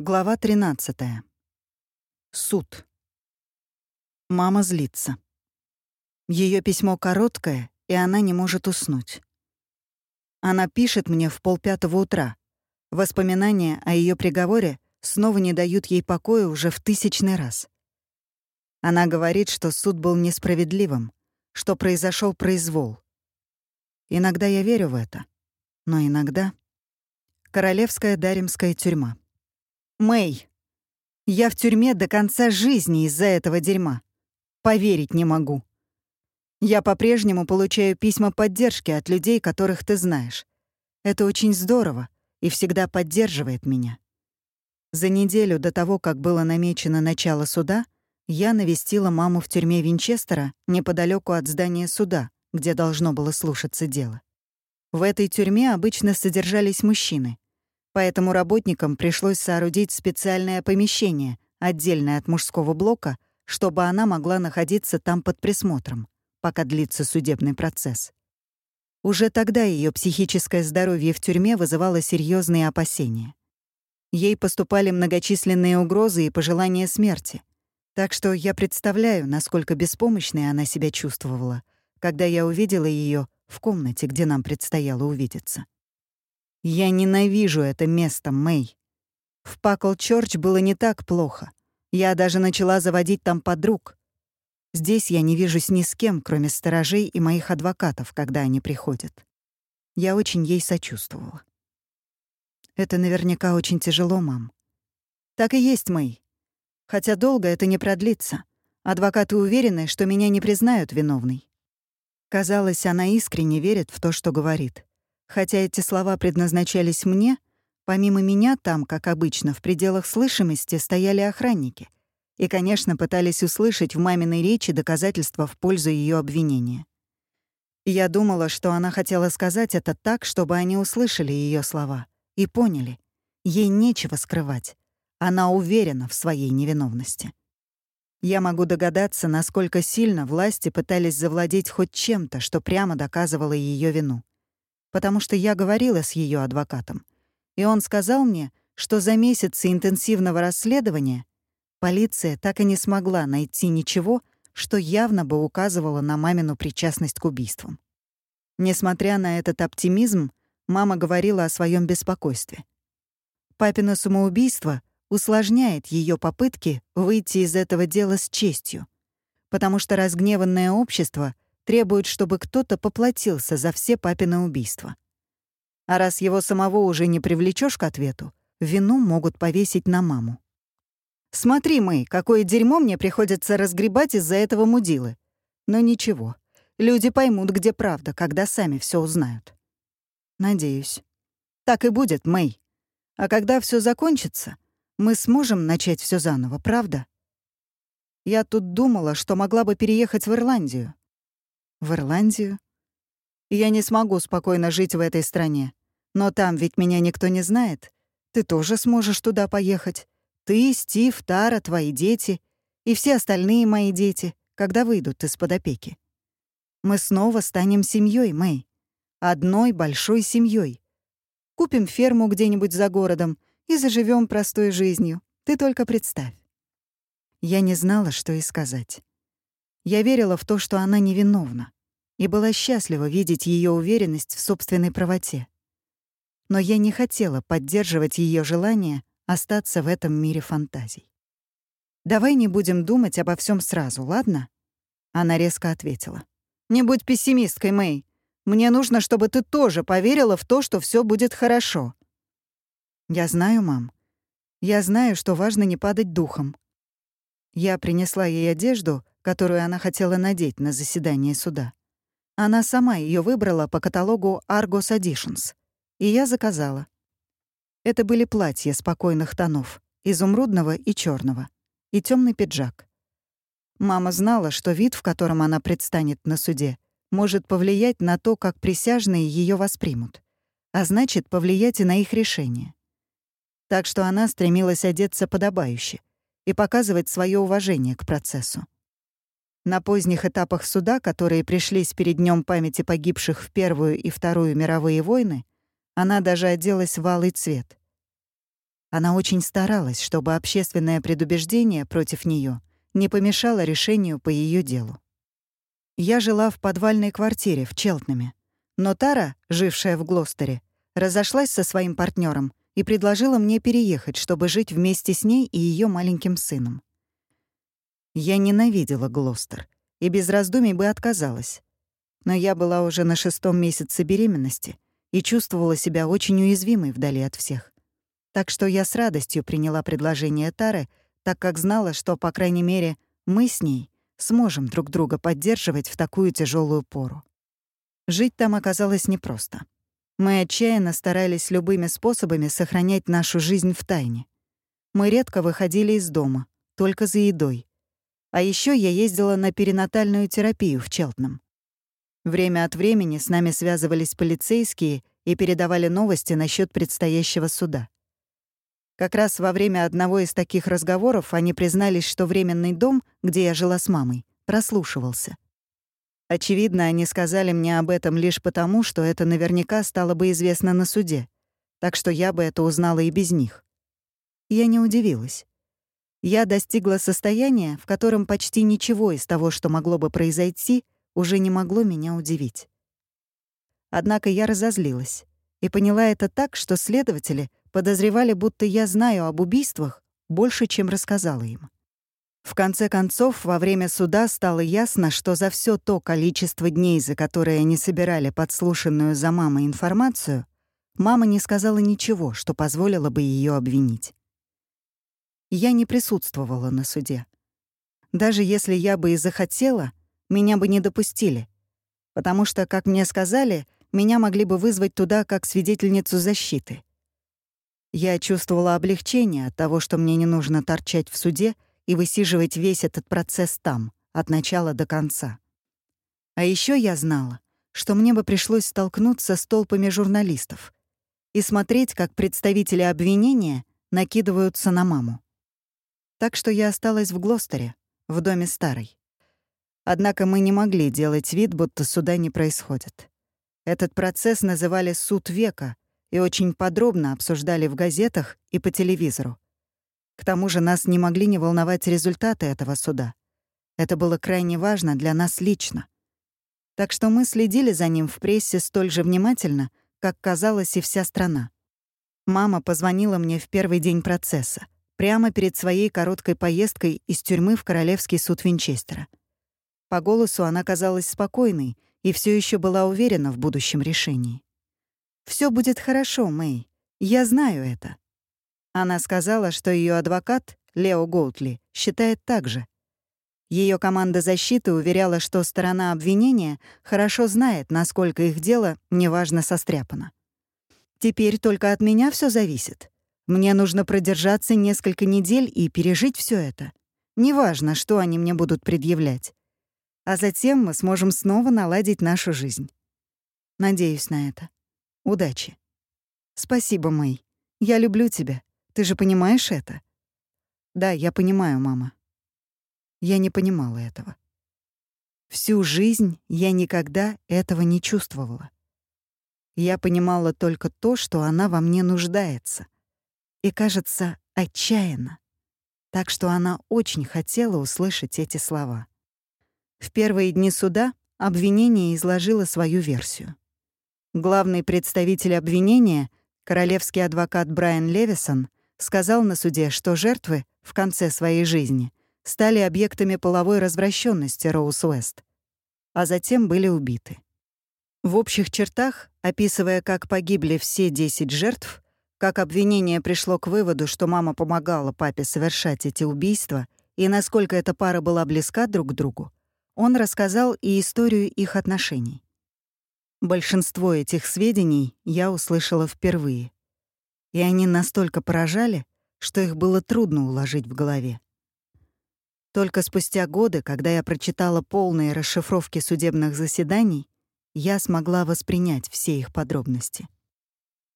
Глава 13. Суд. Мама злится. Ее письмо короткое, и она не может уснуть. Она пишет мне в полпятого утра. Воспоминания о ее приговоре снова не дают ей покоя уже в тысячный раз. Она говорит, что суд был несправедливым, что произошел произвол. Иногда я верю в это, но иногда... Королевская Даримская тюрьма. Мэй, я в тюрьме до конца жизни из-за этого дерьма. Поверить не могу. Я по-прежнему получаю письма поддержки от людей, которых ты знаешь. Это очень здорово и всегда поддерживает меня. За неделю до того, как было намечено начало суда, я навестила маму в тюрьме Винчестера неподалеку от здания суда, где должно было слушаться дело. В этой тюрьме обычно содержались мужчины — Поэтому работникам пришлось соорудить специальное помещение, отдельное от мужского блока, чтобы она могла находиться там под присмотром, пока длится судебный процесс. Уже тогда ее психическое здоровье в тюрьме вызывало серьезные опасения. Ей поступали многочисленные угрозы и пожелания смерти. Так что я представляю, насколько беспомощной она себя чувствовала, когда я увидела ее в комнате, где нам предстояло увидеться. Я ненавижу это место, Мэй. В Пакл-Чорч было не так плохо. Я даже начала заводить там подруг. Здесь я не вижусь ни с кем, кроме сторожей и моих адвокатов, когда они приходят. Я очень ей сочувствовала. Это наверняка очень тяжело, мам. Так и есть, Мэй. Хотя долго это не продлится. Адвокаты уверены, что меня не признают виновной. Казалось, она искренне верит в то, что говорит. Хотя эти слова предназначались мне, помимо меня там, как обычно, в пределах слышимости стояли охранники и, конечно, пытались услышать в маминой речи доказательства в пользу ее обвинения. Я думала, что она хотела сказать это так, чтобы они услышали ее слова и поняли. Ей нечего скрывать. Она уверена в своей невиновности. Я могу догадаться, насколько сильно власти пытались завладеть хоть чем-то, что прямо доказывало ее вину потому что я говорила с ее адвокатом, и он сказал мне, что за месяцы интенсивного расследования полиция так и не смогла найти ничего, что явно бы указывало на мамину причастность к убийствам. Несмотря на этот оптимизм, мама говорила о своем беспокойстве. Папино самоубийство усложняет ее попытки выйти из этого дела с честью, потому что разгневанное общество — требует, чтобы кто-то поплатился за все папины убийства. А раз его самого уже не привлечешь к ответу, вину могут повесить на маму. «Смотри, Мэй, какое дерьмо мне приходится разгребать из-за этого мудилы. Но ничего, люди поймут, где правда, когда сами все узнают». «Надеюсь». «Так и будет, Мэй. А когда все закончится, мы сможем начать все заново, правда?» Я тут думала, что могла бы переехать в Ирландию. В Ирландию? Я не смогу спокойно жить в этой стране. Но там ведь меня никто не знает. Ты тоже сможешь туда поехать. Ты, Стив, Тара, твои дети и все остальные мои дети, когда выйдут из-под опеки. Мы снова станем семьей, Мэй. Одной большой семьей. Купим ферму где-нибудь за городом и заживем простой жизнью. Ты только представь. Я не знала, что и сказать. Я верила в то, что она невиновна, и была счастлива видеть ее уверенность в собственной правоте. Но я не хотела поддерживать ее желание остаться в этом мире фантазий. «Давай не будем думать обо всем сразу, ладно?» Она резко ответила. «Не будь пессимисткой, Мэй. Мне нужно, чтобы ты тоже поверила в то, что все будет хорошо». «Я знаю, мам. Я знаю, что важно не падать духом». Я принесла ей одежду, которую она хотела надеть на заседание суда. Она сама ее выбрала по каталогу Argos Editions, и я заказала. Это были платья спокойных тонов, изумрудного и черного, и темный пиджак. Мама знала, что вид, в котором она предстанет на суде, может повлиять на то, как присяжные ее воспримут, а значит, повлиять и на их решение. Так что она стремилась одеться подобающе и показывать свое уважение к процессу. На поздних этапах суда, которые пришлись перед днем памяти погибших в Первую и Вторую мировые войны, она даже оделась в алый цвет. Она очень старалась, чтобы общественное предубеждение против нее не помешало решению по ее делу. Я жила в подвальной квартире в Челтнаме, но Тара, жившая в Глостере, разошлась со своим партнером и предложила мне переехать, чтобы жить вместе с ней и ее маленьким сыном. Я ненавидела Глостер и без раздумий бы отказалась. Но я была уже на шестом месяце беременности и чувствовала себя очень уязвимой вдали от всех. Так что я с радостью приняла предложение Тары, так как знала, что, по крайней мере, мы с ней сможем друг друга поддерживать в такую тяжелую пору. Жить там оказалось непросто. Мы отчаянно старались любыми способами сохранять нашу жизнь в тайне. Мы редко выходили из дома, только за едой. А еще я ездила на перинатальную терапию в Челтном. Время от времени с нами связывались полицейские и передавали новости насчет предстоящего суда. Как раз во время одного из таких разговоров они признались, что временный дом, где я жила с мамой, прослушивался. Очевидно, они сказали мне об этом лишь потому, что это наверняка стало бы известно на суде, так что я бы это узнала и без них. Я не удивилась. Я достигла состояния, в котором почти ничего из того, что могло бы произойти, уже не могло меня удивить. Однако я разозлилась и поняла это так, что следователи подозревали, будто я знаю об убийствах больше, чем рассказала им. В конце концов, во время суда стало ясно, что за все то количество дней, за которые они собирали подслушанную за мамой информацию, мама не сказала ничего, что позволило бы ее обвинить. Я не присутствовала на суде. Даже если я бы и захотела, меня бы не допустили, потому что, как мне сказали, меня могли бы вызвать туда как свидетельницу защиты. Я чувствовала облегчение от того, что мне не нужно торчать в суде и высиживать весь этот процесс там, от начала до конца. А еще я знала, что мне бы пришлось столкнуться с толпами журналистов и смотреть, как представители обвинения накидываются на маму. Так что я осталась в Глостере, в доме старой. Однако мы не могли делать вид, будто суда не происходит. Этот процесс называли «суд века», и очень подробно обсуждали в газетах и по телевизору. К тому же нас не могли не волновать результаты этого суда. Это было крайне важно для нас лично. Так что мы следили за ним в прессе столь же внимательно, как казалось и вся страна. Мама позвонила мне в первый день процесса, прямо перед своей короткой поездкой из тюрьмы в Королевский суд Винчестера. По голосу она казалась спокойной и все еще была уверена в будущем решении. Все будет хорошо, Мэй. Я знаю это». Она сказала, что ее адвокат, Лео Голтли, считает так же. Ее команда защиты уверяла, что сторона обвинения хорошо знает, насколько их дело неважно состряпано. «Теперь только от меня все зависит. Мне нужно продержаться несколько недель и пережить все это. Неважно, что они мне будут предъявлять. А затем мы сможем снова наладить нашу жизнь. Надеюсь на это. Удачи. Спасибо, Мэй. Я люблю тебя. Ты же понимаешь это? Да, я понимаю, мама. Я не понимала этого. Всю жизнь я никогда этого не чувствовала. Я понимала только то, что она во мне нуждается. И, кажется, отчаянно. Так что она очень хотела услышать эти слова. В первые дни суда обвинение изложило свою версию. Главный представитель обвинения, королевский адвокат Брайан Левисон, сказал на суде, что жертвы в конце своей жизни стали объектами половой развращенности Роуз Уэст, а затем были убиты. В общих чертах, описывая, как погибли все 10 жертв, как обвинение пришло к выводу, что мама помогала папе совершать эти убийства и насколько эта пара была близка друг к другу, он рассказал и историю их отношений. Большинство этих сведений я услышала впервые. И они настолько поражали, что их было трудно уложить в голове. Только спустя годы, когда я прочитала полные расшифровки судебных заседаний, я смогла воспринять все их подробности.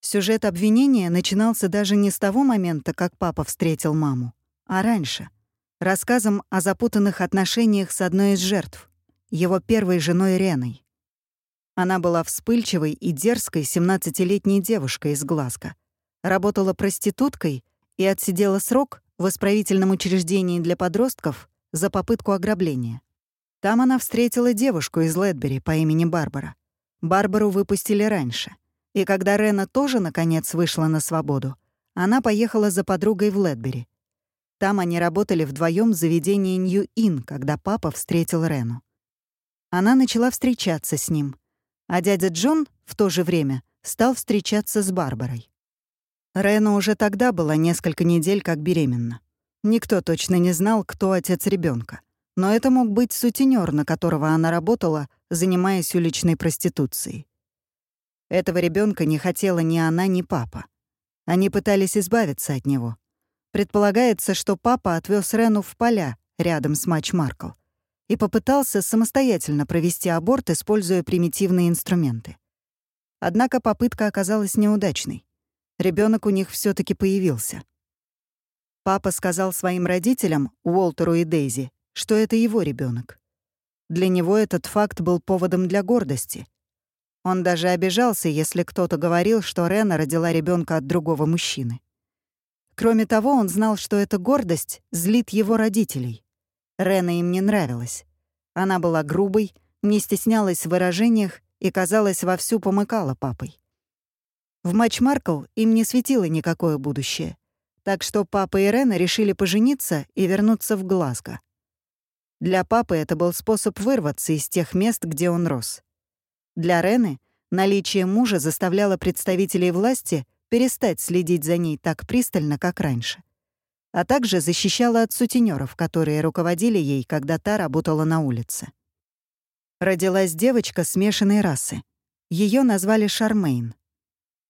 Сюжет обвинения начинался даже не с того момента, как папа встретил маму, а раньше, рассказом о запутанных отношениях с одной из жертв, его первой женой Реной. Она была вспыльчивой и дерзкой 17-летней девушкой из Глазго. Работала проституткой и отсидела срок в исправительном учреждении для подростков за попытку ограбления. Там она встретила девушку из Ледбери по имени Барбара. Барбару выпустили раньше. И когда Рена тоже, наконец, вышла на свободу, она поехала за подругой в Ледбери. Там они работали вдвоем в заведении Нью-Ин, когда папа встретил Рену. Она начала встречаться с ним, а дядя Джон в то же время стал встречаться с Барбарой. Рена уже тогда была несколько недель как беременна. Никто точно не знал, кто отец ребенка, но это мог быть сутенер, на которого она работала, занимаясь уличной проституцией. Этого ребенка не хотела ни она, ни папа. Они пытались избавиться от него. Предполагается, что папа отвез Рену в поля рядом с Матч Маркл и попытался самостоятельно провести аборт, используя примитивные инструменты. Однако попытка оказалась неудачной. Ребенок у них все таки появился. Папа сказал своим родителям, Уолтеру и Дейзи, что это его ребенок. Для него этот факт был поводом для гордости. Он даже обижался, если кто-то говорил, что Рена родила ребенка от другого мужчины. Кроме того, он знал, что эта гордость злит его родителей. Рена им не нравилась. Она была грубой, не стеснялась в выражениях и, казалось, вовсю помыкала папой. В матч Маркл им не светило никакое будущее, так что папа и Рена решили пожениться и вернуться в Глазго. Для папы это был способ вырваться из тех мест, где он рос. Для Рены наличие мужа заставляло представителей власти перестать следить за ней так пристально, как раньше а также защищала от сутенеров, которые руководили ей, когда та работала на улице. Родилась девочка смешанной расы. Ее назвали Шармейн.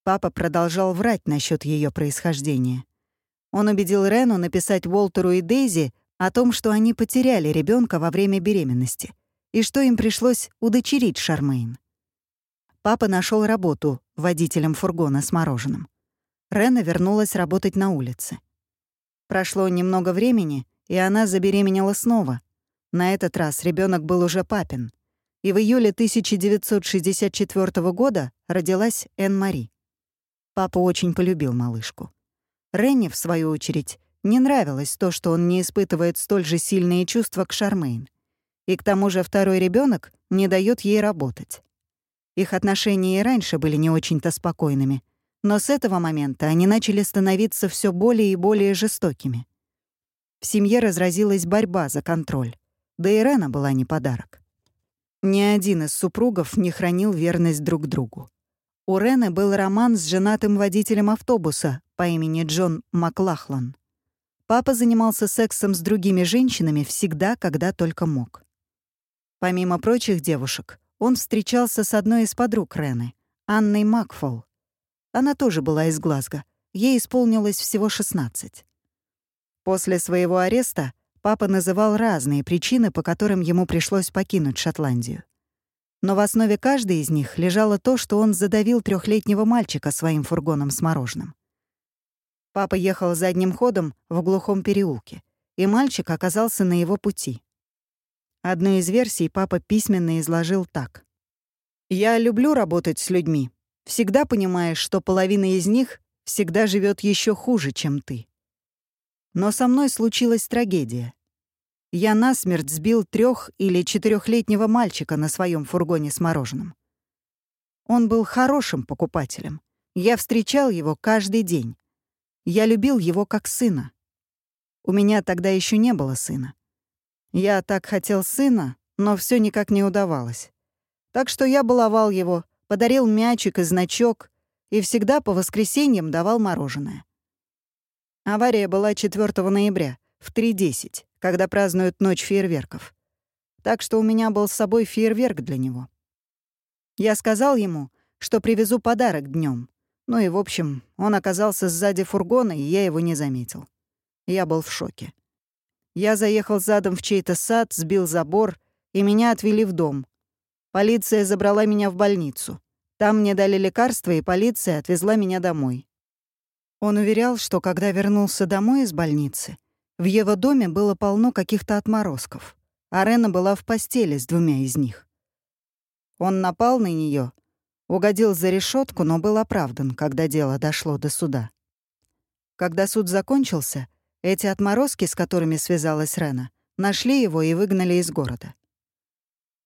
Папа продолжал врать насчет ее происхождения. Он убедил Рену написать Уолтеру и Дейзи о том, что они потеряли ребенка во время беременности и что им пришлось удочерить Шармейн. Папа нашел работу водителем фургона с мороженым. Рена вернулась работать на улице. Прошло немного времени, и она забеременела снова. На этот раз ребенок был уже папин. И в июле 1964 года родилась Энн Мари. Папа очень полюбил малышку. Ренни, в свою очередь, не нравилось то, что он не испытывает столь же сильные чувства к Шармейн. И к тому же второй ребенок не дает ей работать. Их отношения и раньше были не очень-то спокойными, но с этого момента они начали становиться все более и более жестокими. В семье разразилась борьба за контроль. Да и Рена была не подарок. Ни один из супругов не хранил верность друг другу. У Рены был роман с женатым водителем автобуса по имени Джон Маклахлан. Папа занимался сексом с другими женщинами всегда, когда только мог. Помимо прочих девушек, он встречался с одной из подруг Рены, Анной Макфол, она тоже была из Глазго. Ей исполнилось всего 16. После своего ареста папа называл разные причины, по которым ему пришлось покинуть Шотландию. Но в основе каждой из них лежало то, что он задавил трехлетнего мальчика своим фургоном с мороженым. Папа ехал задним ходом в глухом переулке, и мальчик оказался на его пути. Одну из версий папа письменно изложил так. «Я люблю работать с людьми, Всегда понимаешь, что половина из них всегда живет еще хуже, чем ты. Но со мной случилась трагедия. Я насмерть сбил трех или четырехлетнего мальчика на своем фургоне с мороженым. Он был хорошим покупателем. Я встречал его каждый день. Я любил его как сына. У меня тогда еще не было сына. Я так хотел сына, но все никак не удавалось. Так что я баловал его, подарил мячик и значок и всегда по воскресеньям давал мороженое. Авария была 4 ноября в 3.10, когда празднуют ночь фейерверков. Так что у меня был с собой фейерверк для него. Я сказал ему, что привезу подарок днем. Ну и, в общем, он оказался сзади фургона, и я его не заметил. Я был в шоке. Я заехал задом в чей-то сад, сбил забор, и меня отвели в дом. Полиция забрала меня в больницу. Там мне дали лекарства, и полиция отвезла меня домой. Он уверял, что когда вернулся домой из больницы, в его доме было полно каких-то отморозков. А Рена была в постели с двумя из них. Он напал на нее, угодил за решетку, но был оправдан, когда дело дошло до суда. Когда суд закончился, эти отморозки, с которыми связалась Рена, нашли его и выгнали из города.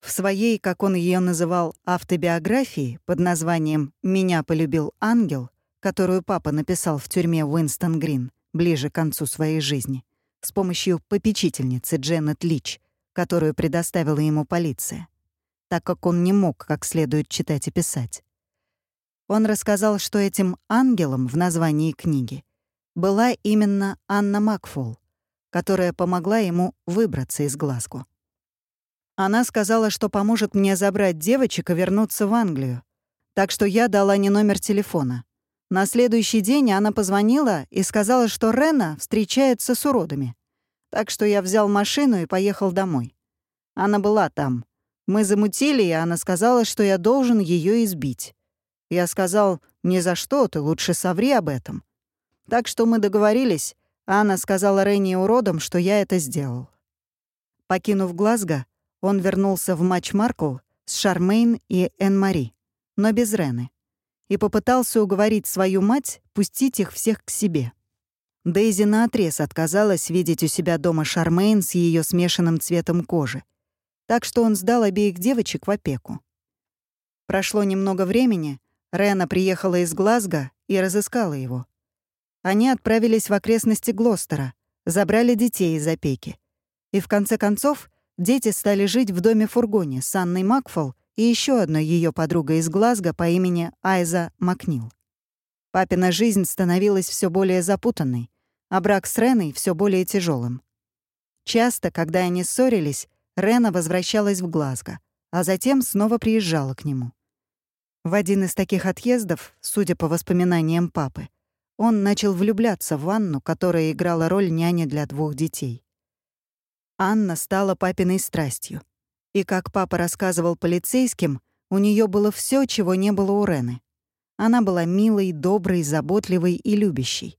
В своей, как он ее называл, автобиографии под названием «Меня полюбил ангел», которую папа написал в тюрьме Уинстон Грин ближе к концу своей жизни, с помощью попечительницы Дженнет Лич, которую предоставила ему полиция, так как он не мог как следует читать и писать. Он рассказал, что этим ангелом в названии книги была именно Анна Макфол, которая помогла ему выбраться из Глазго. Она сказала, что поможет мне забрать девочек и вернуться в Англию. Так что я дала не номер телефона. На следующий день она позвонила и сказала, что Рена встречается с уродами. Так что я взял машину и поехал домой. Она была там. Мы замутили, и она сказала, что я должен ее избить. Я сказал, «Ни за что, ты лучше соври об этом». Так что мы договорились, а она сказала Ренни уродам, что я это сделал. Покинув Глазго, он вернулся в матч с Шармейн и Эн-Мари, но без Рены, и попытался уговорить свою мать пустить их всех к себе. Дейзи наотрез отказалась видеть у себя дома Шармейн с ее смешанным цветом кожи, так что он сдал обеих девочек в опеку. Прошло немного времени, Рена приехала из Глазго и разыскала его. Они отправились в окрестности Глостера, забрали детей из опеки. И в конце концов Дети стали жить в доме-фургоне с Анной Макфол и еще одной ее подругой из Глазго по имени Айза Макнил. Папина жизнь становилась все более запутанной, а брак с Реной все более тяжелым. Часто, когда они ссорились, Рена возвращалась в Глазго, а затем снова приезжала к нему. В один из таких отъездов, судя по воспоминаниям папы, он начал влюбляться в Анну, которая играла роль няни для двух детей. Анна стала папиной страстью. И, как папа рассказывал полицейским, у нее было все, чего не было у Рены. Она была милой, доброй, заботливой и любящей.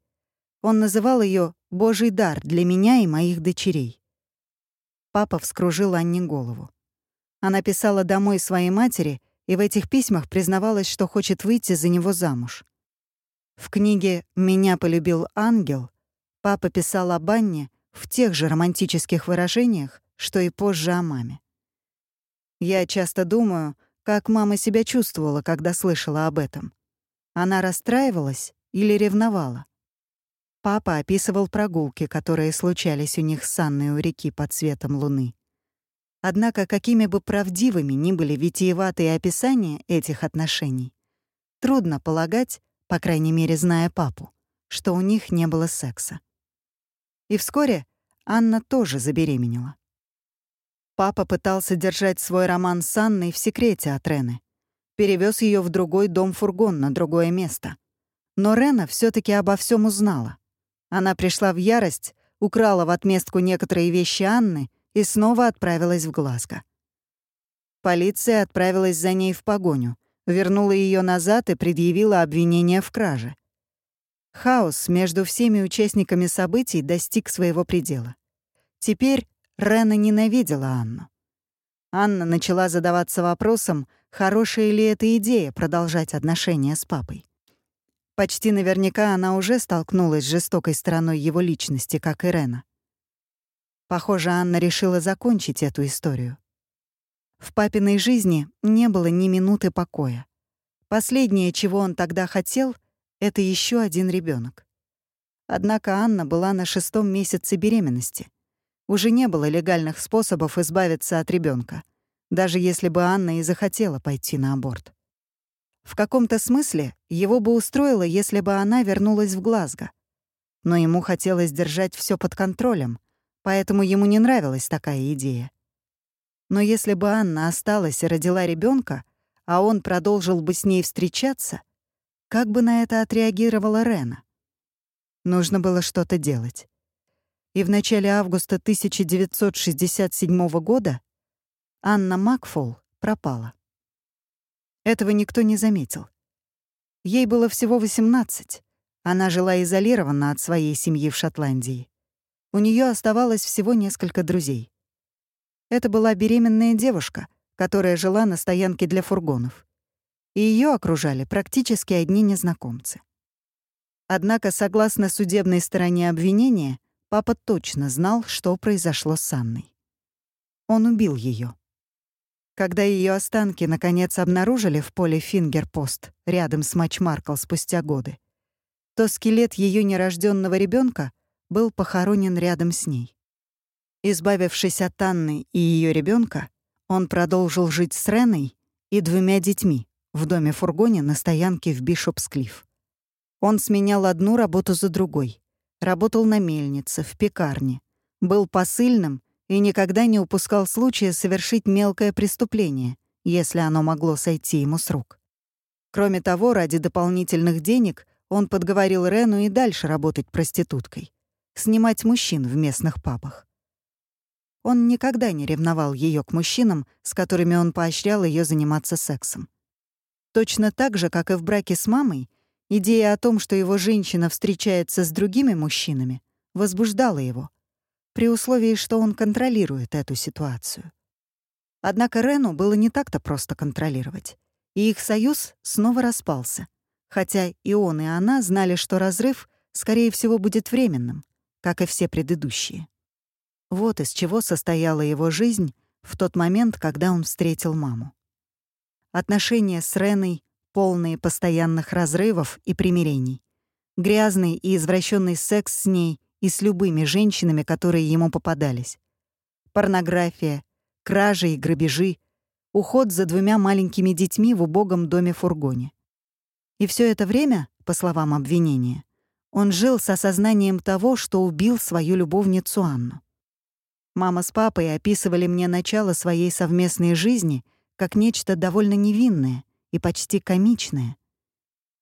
Он называл ее «Божий дар для меня и моих дочерей». Папа вскружил Анне голову. Она писала домой своей матери и в этих письмах признавалась, что хочет выйти за него замуж. В книге «Меня полюбил ангел» папа писал об Анне, в тех же романтических выражениях, что и позже о маме. Я часто думаю, как мама себя чувствовала, когда слышала об этом. Она расстраивалась или ревновала? Папа описывал прогулки, которые случались у них с Анной у реки под светом луны. Однако, какими бы правдивыми ни были витиеватые описания этих отношений, трудно полагать, по крайней мере, зная папу, что у них не было секса. И вскоре Анна тоже забеременела. Папа пытался держать свой роман с Анной в секрете от Рены. Перевез ее в другой дом-фургон на другое место. Но Рена все таки обо всем узнала. Она пришла в ярость, украла в отместку некоторые вещи Анны и снова отправилась в Глазго. Полиция отправилась за ней в погоню, вернула ее назад и предъявила обвинение в краже — Хаос между всеми участниками событий достиг своего предела. Теперь Рена ненавидела Анну. Анна начала задаваться вопросом, хорошая ли эта идея продолжать отношения с папой. Почти наверняка она уже столкнулась с жестокой стороной его личности, как и Рена. Похоже, Анна решила закончить эту историю. В папиной жизни не было ни минуты покоя. Последнее, чего он тогда хотел — это еще один ребенок. Однако Анна была на шестом месяце беременности. Уже не было легальных способов избавиться от ребенка, даже если бы Анна и захотела пойти на аборт. В каком-то смысле его бы устроило, если бы она вернулась в Глазго. Но ему хотелось держать все под контролем, поэтому ему не нравилась такая идея. Но если бы Анна осталась и родила ребенка, а он продолжил бы с ней встречаться, как бы на это отреагировала Рена? Нужно было что-то делать. И в начале августа 1967 года Анна Макфол пропала. Этого никто не заметил. Ей было всего 18. Она жила изолированно от своей семьи в Шотландии. У нее оставалось всего несколько друзей. Это была беременная девушка, которая жила на стоянке для фургонов и ее окружали практически одни незнакомцы. Однако, согласно судебной стороне обвинения, папа точно знал, что произошло с Анной. Он убил ее. Когда ее останки наконец обнаружили в поле Фингерпост рядом с Матчмаркл спустя годы, то скелет ее нерожденного ребенка был похоронен рядом с ней. Избавившись от Анны и ее ребенка, он продолжил жить с Реной и двумя детьми в доме-фургоне на стоянке в Бишопсклифф. Он сменял одну работу за другой. Работал на мельнице, в пекарне. Был посыльным и никогда не упускал случая совершить мелкое преступление, если оно могло сойти ему с рук. Кроме того, ради дополнительных денег он подговорил Рену и дальше работать проституткой, снимать мужчин в местных пабах. Он никогда не ревновал ее к мужчинам, с которыми он поощрял ее заниматься сексом. Точно так же, как и в браке с мамой, идея о том, что его женщина встречается с другими мужчинами, возбуждала его, при условии, что он контролирует эту ситуацию. Однако Рену было не так-то просто контролировать, и их союз снова распался, хотя и он, и она знали, что разрыв, скорее всего, будет временным, как и все предыдущие. Вот из чего состояла его жизнь в тот момент, когда он встретил маму. Отношения с Реной, полные постоянных разрывов и примирений. Грязный и извращенный секс с ней и с любыми женщинами, которые ему попадались. Порнография, кражи и грабежи, уход за двумя маленькими детьми в убогом доме-фургоне. И все это время, по словам обвинения, он жил с осознанием того, что убил свою любовницу Анну. Мама с папой описывали мне начало своей совместной жизни — как нечто довольно невинное и почти комичное.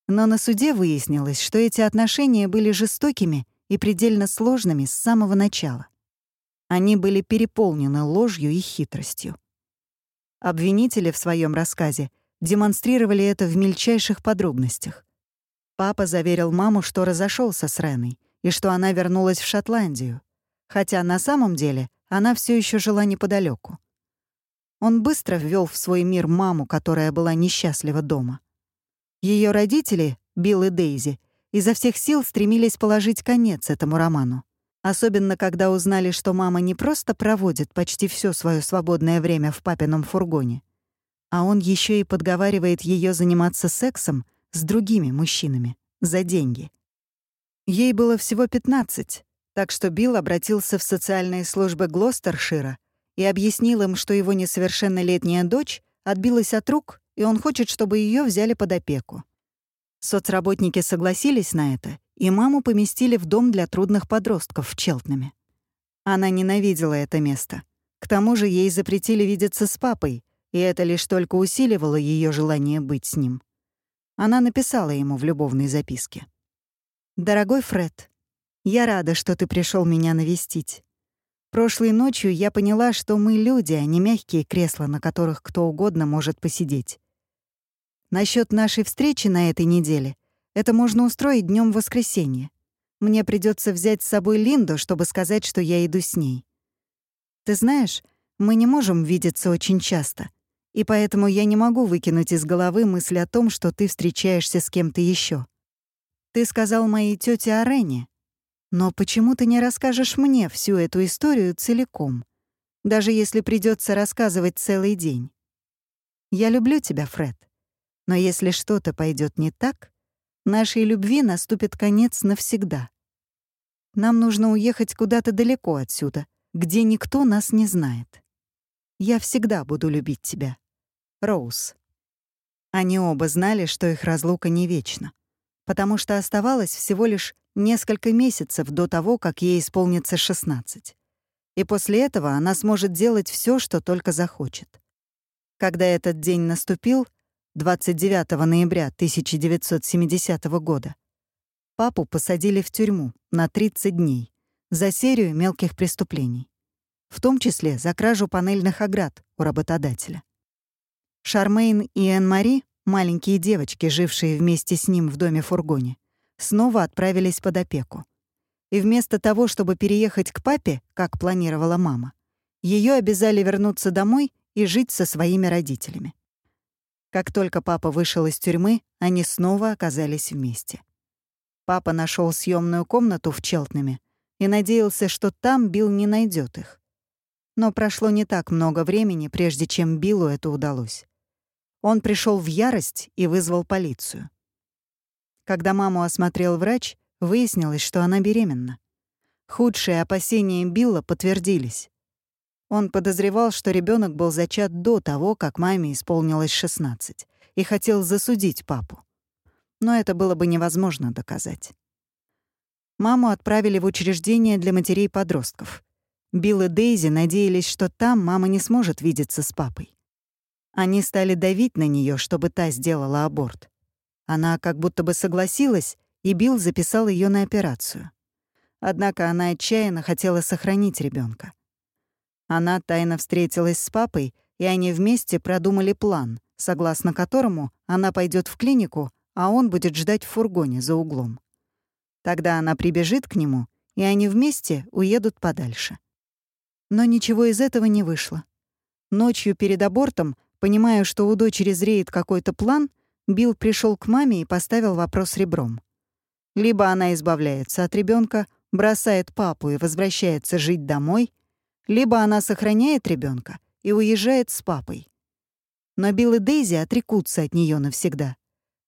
Но на суде выяснилось, что эти отношения были жестокими и предельно сложными с самого начала. Они были переполнены ложью и хитростью. Обвинители в своем рассказе демонстрировали это в мельчайших подробностях. Папа заверил маму, что разошелся с Реной и что она вернулась в Шотландию, хотя на самом деле она все еще жила неподалеку. Он быстро ввел в свой мир маму, которая была несчастлива дома. Ее родители, Билл и Дейзи, изо всех сил стремились положить конец этому роману. Особенно, когда узнали, что мама не просто проводит почти все свое свободное время в папином фургоне, а он еще и подговаривает ее заниматься сексом с другими мужчинами за деньги. Ей было всего 15, так что Билл обратился в социальные службы Глостершира и объяснил им, что его несовершеннолетняя дочь отбилась от рук, и он хочет, чтобы ее взяли под опеку. Соцработники согласились на это, и маму поместили в дом для трудных подростков в Челтнаме. Она ненавидела это место. К тому же ей запретили видеться с папой, и это лишь только усиливало ее желание быть с ним. Она написала ему в любовной записке. «Дорогой Фред, я рада, что ты пришел меня навестить. Прошлой ночью я поняла, что мы люди, а не мягкие кресла, на которых кто угодно может посидеть. Насчет нашей встречи на этой неделе это можно устроить днем воскресенья. Мне придется взять с собой Линду, чтобы сказать, что я иду с ней. Ты знаешь, мы не можем видеться очень часто, и поэтому я не могу выкинуть из головы мысль о том, что ты встречаешься с кем-то еще. Ты сказал моей тете о Рене, но почему ты не расскажешь мне всю эту историю целиком, даже если придется рассказывать целый день? Я люблю тебя, Фред. Но если что-то пойдет не так, нашей любви наступит конец навсегда. Нам нужно уехать куда-то далеко отсюда, где никто нас не знает. Я всегда буду любить тебя. Роуз. Они оба знали, что их разлука не вечна, потому что оставалось всего лишь несколько месяцев до того, как ей исполнится 16. И после этого она сможет делать все, что только захочет. Когда этот день наступил, 29 ноября 1970 года, папу посадили в тюрьму на 30 дней за серию мелких преступлений, в том числе за кражу панельных оград у работодателя. Шармейн и Энн-Мари, маленькие девочки, жившие вместе с ним в доме-фургоне, снова отправились под опеку. И вместо того, чтобы переехать к папе, как планировала мама, ее обязали вернуться домой и жить со своими родителями. Как только папа вышел из тюрьмы, они снова оказались вместе. Папа нашел съемную комнату в Челтнаме и надеялся, что там Билл не найдет их. Но прошло не так много времени, прежде чем Биллу это удалось. Он пришел в ярость и вызвал полицию. Когда маму осмотрел врач, выяснилось, что она беременна. Худшие опасения Билла подтвердились. Он подозревал, что ребенок был зачат до того, как маме исполнилось 16, и хотел засудить папу. Но это было бы невозможно доказать. Маму отправили в учреждение для матерей-подростков. Билл и Дейзи надеялись, что там мама не сможет видеться с папой. Они стали давить на нее, чтобы та сделала аборт. Она как будто бы согласилась, и Билл записал ее на операцию. Однако она отчаянно хотела сохранить ребенка. Она тайно встретилась с папой, и они вместе продумали план, согласно которому она пойдет в клинику, а он будет ждать в фургоне за углом. Тогда она прибежит к нему, и они вместе уедут подальше. Но ничего из этого не вышло. Ночью перед абортом, понимая, что у дочери зреет какой-то план, Билл пришел к маме и поставил вопрос ребром. Либо она избавляется от ребенка, бросает папу и возвращается жить домой, либо она сохраняет ребенка и уезжает с папой. Но Билл и Дейзи отрекутся от нее навсегда.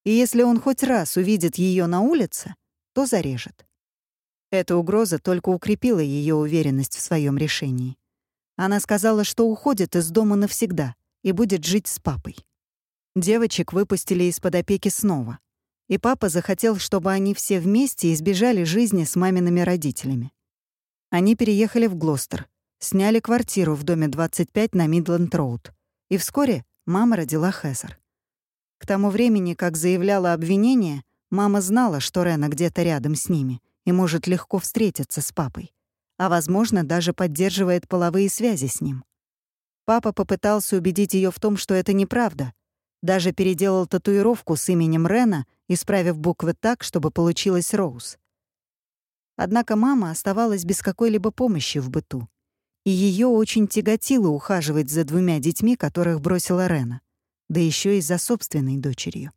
И если он хоть раз увидит ее на улице, то зарежет. Эта угроза только укрепила ее уверенность в своем решении. Она сказала, что уходит из дома навсегда и будет жить с папой. Девочек выпустили из-под опеки снова. И папа захотел, чтобы они все вместе избежали жизни с мамиными родителями. Они переехали в Глостер, сняли квартиру в доме 25 на Мидленд-Роуд. И вскоре мама родила Хезер. К тому времени, как заявляла обвинение, мама знала, что Рена где-то рядом с ними и может легко встретиться с папой, а, возможно, даже поддерживает половые связи с ним. Папа попытался убедить ее в том, что это неправда. Даже переделал татуировку с именем Рена, исправив буквы так, чтобы получилось Роуз. Однако мама оставалась без какой-либо помощи в быту. И ее очень тяготило ухаживать за двумя детьми, которых бросила Рена, да еще и за собственной дочерью.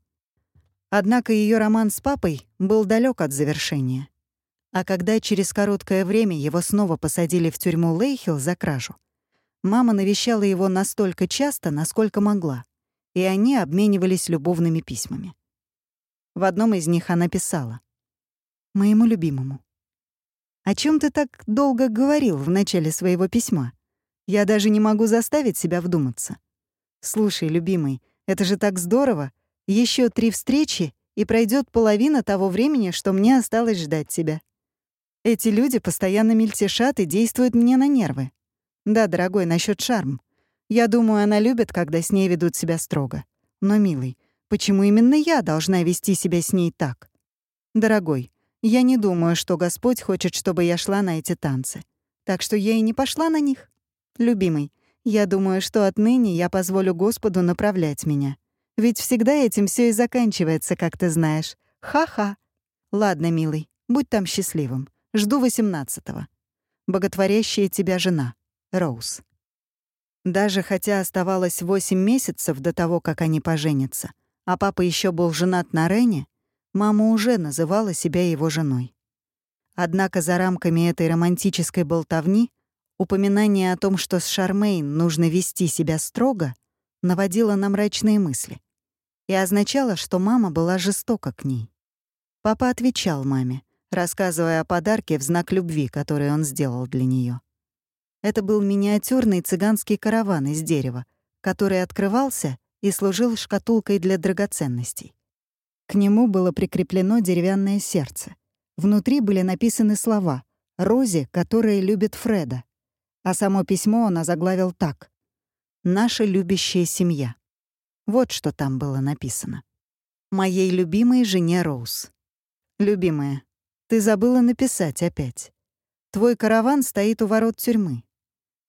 Однако ее роман с папой был далек от завершения. А когда через короткое время его снова посадили в тюрьму Лейхилл за кражу, мама навещала его настолько часто, насколько могла, и они обменивались любовными письмами. В одном из них она писала «Моему любимому. О чем ты так долго говорил в начале своего письма? Я даже не могу заставить себя вдуматься. Слушай, любимый, это же так здорово. Еще три встречи, и пройдет половина того времени, что мне осталось ждать тебя. Эти люди постоянно мельтешат и действуют мне на нервы. Да, дорогой, насчет шарм. Я думаю, она любит, когда с ней ведут себя строго. Но, милый, почему именно я должна вести себя с ней так? Дорогой, я не думаю, что Господь хочет, чтобы я шла на эти танцы. Так что я и не пошла на них. Любимый, я думаю, что отныне я позволю Господу направлять меня. Ведь всегда этим все и заканчивается, как ты знаешь. Ха-ха. Ладно, милый, будь там счастливым. Жду восемнадцатого. Боготворящая тебя жена. Роуз. Даже хотя оставалось восемь месяцев до того, как они поженятся, а папа еще был женат на Рене, мама уже называла себя его женой. Однако за рамками этой романтической болтовни упоминание о том, что с Шармейн нужно вести себя строго, наводило на мрачные мысли и означало, что мама была жестока к ней. Папа отвечал маме, рассказывая о подарке в знак любви, который он сделал для нее. Это был миниатюрный цыганский караван из дерева, который открывался и служил шкатулкой для драгоценностей. К нему было прикреплено деревянное сердце. Внутри были написаны слова «Розе, которая любит Фреда». А само письмо он озаглавил так «Наша любящая семья». Вот что там было написано. «Моей любимой жене Роуз». «Любимая, ты забыла написать опять. Твой караван стоит у ворот тюрьмы.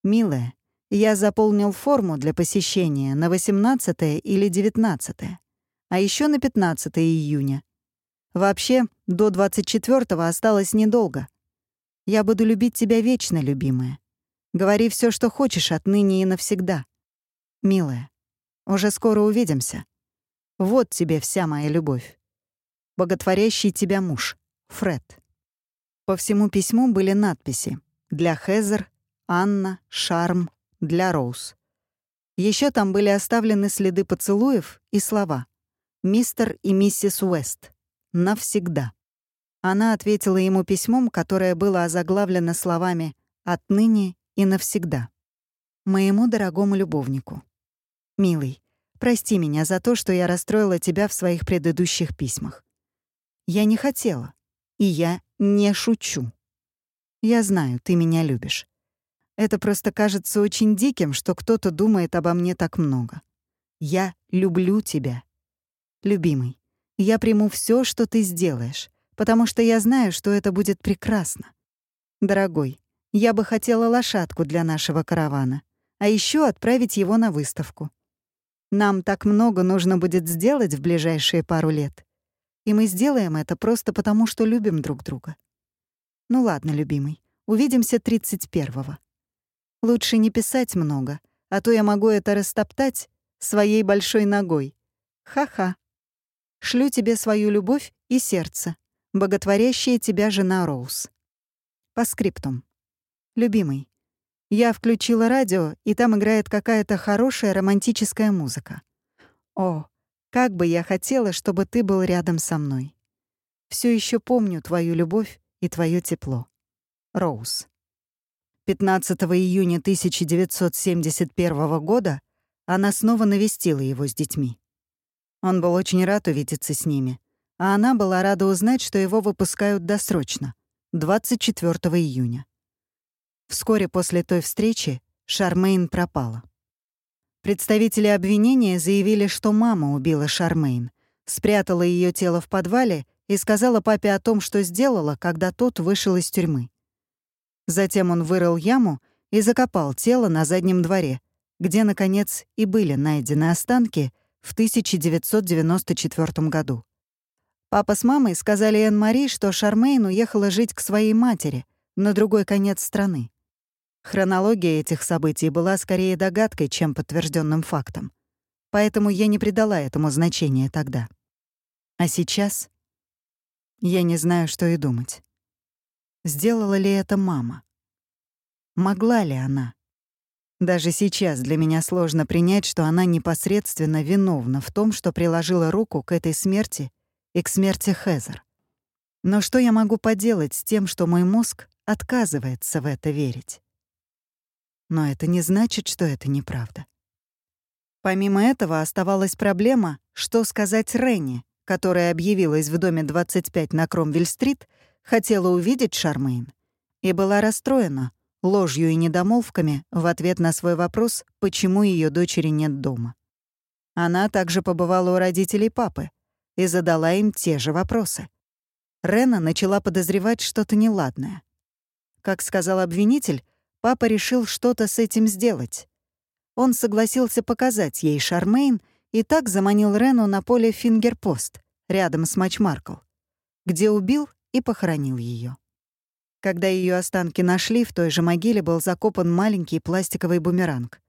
Милая, я заполнил форму для посещения на 18 или 19, а еще на 15 июня. Вообще, до 24 осталось недолго. Я буду любить тебя вечно, любимая. Говори все, что хочешь отныне и навсегда. Милая, уже скоро увидимся. Вот тебе вся моя любовь. Боготворящий тебя муж. Фред. По всему письму были надписи «Для Хезер», «Анна», «Шарм», «Для Роуз». Еще там были оставлены следы поцелуев и слова «Мистер и миссис Уэст. Навсегда». Она ответила ему письмом, которое было озаглавлено словами «Отныне и навсегда». Моему дорогому любовнику. «Милый, прости меня за то, что я расстроила тебя в своих предыдущих письмах. Я не хотела, и я не шучу. Я знаю, ты меня любишь. Это просто кажется очень диким, что кто-то думает обо мне так много. Я люблю тебя. Любимый, я приму все, что ты сделаешь, потому что я знаю, что это будет прекрасно. Дорогой, я бы хотела лошадку для нашего каравана, а еще отправить его на выставку. Нам так много нужно будет сделать в ближайшие пару лет. И мы сделаем это просто потому, что любим друг друга. Ну ладно, любимый, увидимся 31-го. Лучше не писать много, а то я могу это растоптать своей большой ногой. Ха-ха. Шлю тебе свою любовь и сердце, боготворящая тебя жена Роуз. По скриптум. Любимый, я включила радио, и там играет какая-то хорошая романтическая музыка. О, как бы я хотела, чтобы ты был рядом со мной. Все еще помню твою любовь и твое тепло. Роуз. 15 июня 1971 года она снова навестила его с детьми. Он был очень рад увидеться с ними, а она была рада узнать, что его выпускают досрочно, 24 июня. Вскоре после той встречи Шармейн пропала. Представители обвинения заявили, что мама убила Шармейн, спрятала ее тело в подвале и сказала папе о том, что сделала, когда тот вышел из тюрьмы. Затем он вырыл яму и закопал тело на заднем дворе, где, наконец, и были найдены останки в 1994 году. Папа с мамой сказали Энн-Мари, что Шармейн уехала жить к своей матери на другой конец страны. Хронология этих событий была скорее догадкой, чем подтвержденным фактом. Поэтому я не придала этому значения тогда. А сейчас я не знаю, что и думать. Сделала ли это мама? Могла ли она? Даже сейчас для меня сложно принять, что она непосредственно виновна в том, что приложила руку к этой смерти и к смерти Хезер. Но что я могу поделать с тем, что мой мозг отказывается в это верить? Но это не значит, что это неправда. Помимо этого оставалась проблема, что сказать Ренни, которая объявилась в доме 25 на Кромвель-стрит хотела увидеть Шармейн и была расстроена ложью и недомолвками в ответ на свой вопрос, почему ее дочери нет дома. Она также побывала у родителей папы и задала им те же вопросы. Рена начала подозревать что-то неладное. Как сказал обвинитель, папа решил что-то с этим сделать. Он согласился показать ей Шармейн и так заманил Рену на поле Фингерпост, рядом с Матчмаркл, где убил и похоронил ее. Когда ее останки нашли, в той же могиле был закопан маленький пластиковый бумеранг.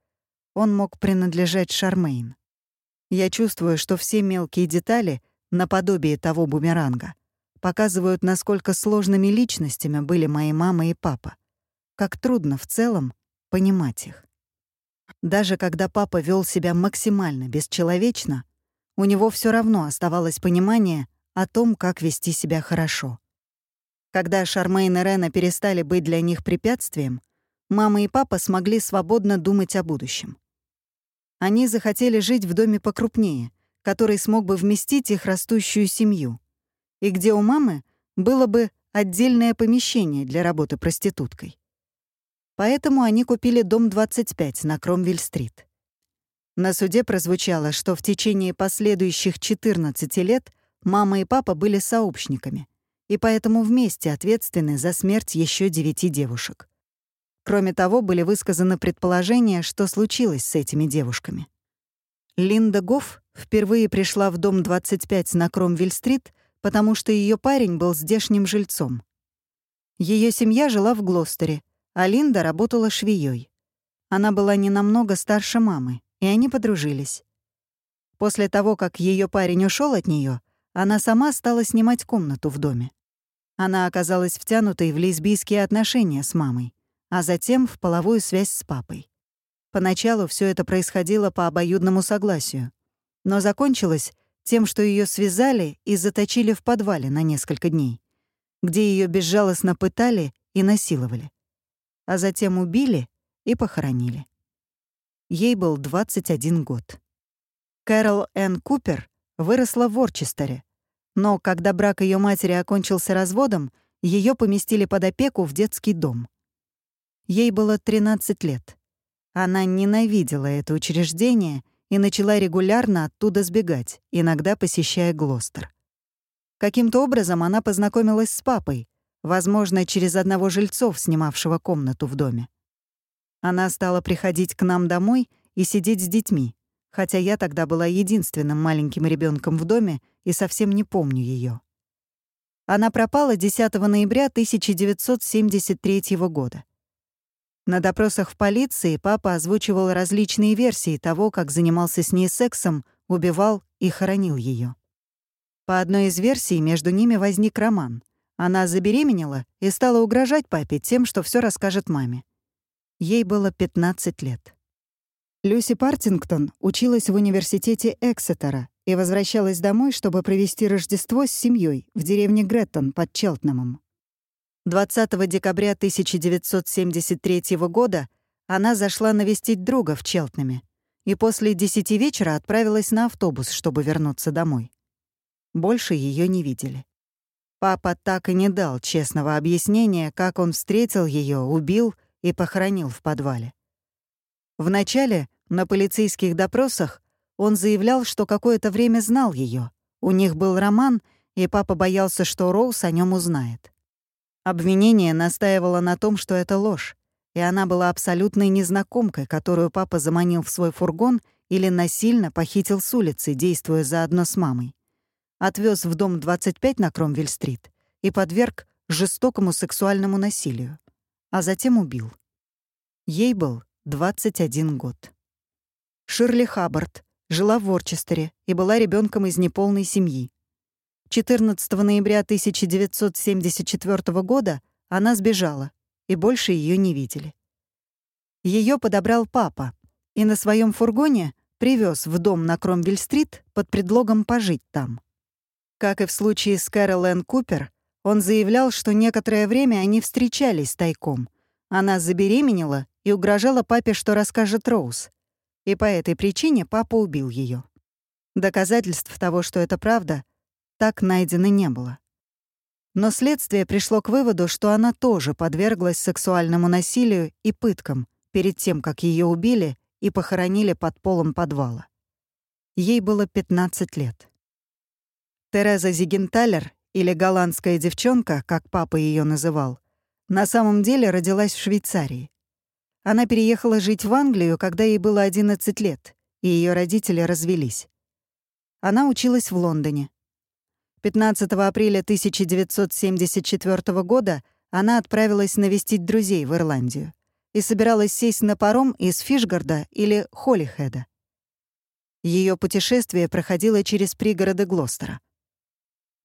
Он мог принадлежать Шармейн. Я чувствую, что все мелкие детали, наподобие того бумеранга, показывают, насколько сложными личностями были мои мама и папа. Как трудно в целом понимать их. Даже когда папа вел себя максимально бесчеловечно, у него все равно оставалось понимание о том, как вести себя хорошо. Когда Шармейн и Рена перестали быть для них препятствием, мама и папа смогли свободно думать о будущем. Они захотели жить в доме покрупнее, который смог бы вместить их растущую семью, и где у мамы было бы отдельное помещение для работы проституткой. Поэтому они купили дом 25 на Кромвель-стрит. На суде прозвучало, что в течение последующих 14 лет мама и папа были сообщниками, и поэтому вместе ответственны за смерть еще девяти девушек. Кроме того, были высказаны предположения, что случилось с этими девушками. Линда Гофф впервые пришла в дом 25 на Кромвель-стрит, потому что ее парень был здешним жильцом. Ее семья жила в Глостере, а Линда работала швеей. Она была не намного старше мамы, и они подружились. После того, как ее парень ушел от нее, она сама стала снимать комнату в доме. Она оказалась втянутой в лесбийские отношения с мамой, а затем в половую связь с папой. Поначалу все это происходило по обоюдному согласию, но закончилось тем, что ее связали и заточили в подвале на несколько дней, где ее безжалостно пытали и насиловали, а затем убили и похоронили. Ей был 21 год. Кэрол Энн Купер выросла в Орчестере, но когда брак ее матери окончился разводом, ее поместили под опеку в детский дом. Ей было 13 лет. Она ненавидела это учреждение и начала регулярно оттуда сбегать, иногда посещая Глостер. Каким-то образом она познакомилась с папой, возможно, через одного жильцов, снимавшего комнату в доме. Она стала приходить к нам домой и сидеть с детьми, хотя я тогда была единственным маленьким ребенком в доме и совсем не помню ее. Она пропала 10 ноября 1973 года. На допросах в полиции папа озвучивал различные версии того, как занимался с ней сексом, убивал и хоронил ее. По одной из версий между ними возник роман. Она забеременела и стала угрожать папе тем, что все расскажет маме. Ей было 15 лет. Люси Партингтон училась в университете Эксетера и возвращалась домой, чтобы провести Рождество с семьей в деревне Греттон под Челтнемом. 20 декабря 1973 года она зашла навестить друга в Челтнеме и после 10 вечера отправилась на автобус, чтобы вернуться домой. Больше ее не видели. Папа так и не дал честного объяснения, как он встретил ее, убил и похоронил в подвале. Вначале на полицейских допросах он заявлял, что какое-то время знал ее. У них был роман, и папа боялся, что Роуз о нем узнает. Обвинение настаивало на том, что это ложь, и она была абсолютной незнакомкой, которую папа заманил в свой фургон или насильно похитил с улицы, действуя заодно с мамой. Отвез в дом 25 на Кромвель-стрит и подверг жестокому сексуальному насилию, а затем убил. Ей был 21 год. Ширли Хаббард жила в Ворчестере и была ребенком из неполной семьи. 14 ноября 1974 года она сбежала, и больше ее не видели. Ее подобрал папа и на своем фургоне привез в дом на Кромвель-стрит под предлогом пожить там. Как и в случае с Кэрол Энн Купер, он заявлял, что некоторое время они встречались тайком. Она забеременела и угрожала папе, что расскажет Роуз, и по этой причине папа убил ее. Доказательств того, что это правда, так найдено не было. Но следствие пришло к выводу, что она тоже подверглась сексуальному насилию и пыткам перед тем, как ее убили и похоронили под полом подвала. Ей было 15 лет. Тереза Зигенталер, или голландская девчонка, как папа ее называл, на самом деле родилась в Швейцарии. Она переехала жить в Англию, когда ей было 11 лет, и ее родители развелись. Она училась в Лондоне. 15 апреля 1974 года она отправилась навестить друзей в Ирландию и собиралась сесть на паром из Фишгарда или Холлихеда. Ее путешествие проходило через пригороды Глостера.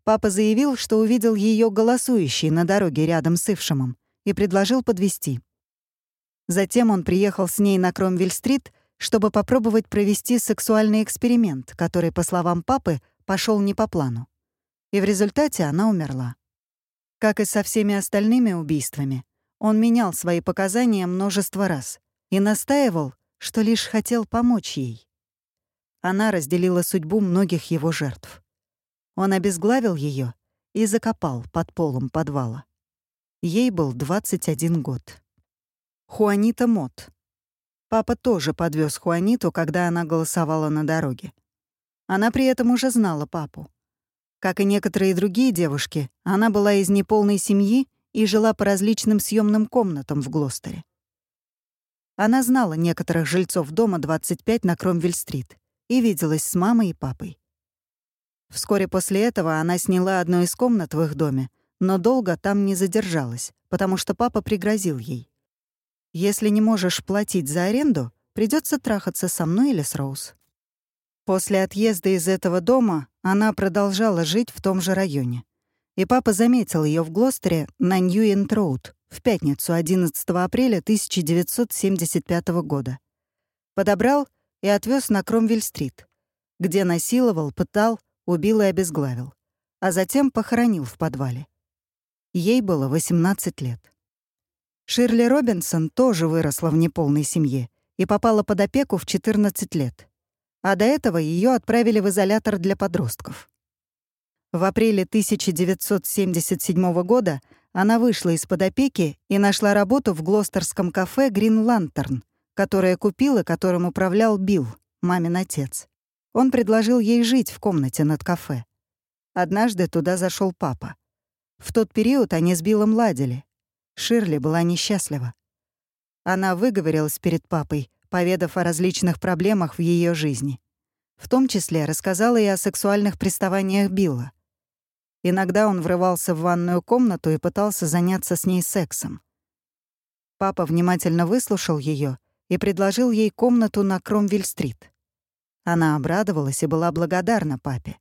Папа заявил, что увидел ее голосующей на дороге рядом с Ившемом и предложил подвести. Затем он приехал с ней на Кромвель-стрит, чтобы попробовать провести сексуальный эксперимент, который, по словам папы, пошел не по плану. И в результате она умерла. Как и со всеми остальными убийствами, он менял свои показания множество раз и настаивал, что лишь хотел помочь ей. Она разделила судьбу многих его жертв. Он обезглавил ее и закопал под полом подвала. Ей был 21 год. Хуанита Мот. Папа тоже подвез Хуаниту, когда она голосовала на дороге. Она при этом уже знала папу. Как и некоторые другие девушки, она была из неполной семьи и жила по различным съемным комнатам в Глостере. Она знала некоторых жильцов дома 25 на Кромвель-стрит и виделась с мамой и папой. Вскоре после этого она сняла одну из комнат в их доме, но долго там не задержалась, потому что папа пригрозил ей. Если не можешь платить за аренду, придется трахаться со мной или с Роуз. После отъезда из этого дома она продолжала жить в том же районе. и папа заметил ее в Глостере на Ньюент-Роуд в пятницу 11 апреля 1975 года. Подобрал и отвез на Кромвель-стрит, где насиловал, пытал, убил и обезглавил, а затем похоронил в подвале. Ей было 18 лет. Ширли Робинсон тоже выросла в неполной семье и попала под опеку в 14 лет. А до этого ее отправили в изолятор для подростков. В апреле 1977 года она вышла из-под опеки и нашла работу в глостерском кафе «Грин Лантерн», которое купил которым управлял Билл, мамин отец. Он предложил ей жить в комнате над кафе. Однажды туда зашел папа. В тот период они с Биллом ладили. Ширли была несчастлива. Она выговорилась перед папой, поведав о различных проблемах в ее жизни. В том числе рассказала и о сексуальных приставаниях Билла. Иногда он врывался в ванную комнату и пытался заняться с ней сексом. Папа внимательно выслушал ее и предложил ей комнату на Кромвель-стрит. Она обрадовалась и была благодарна папе.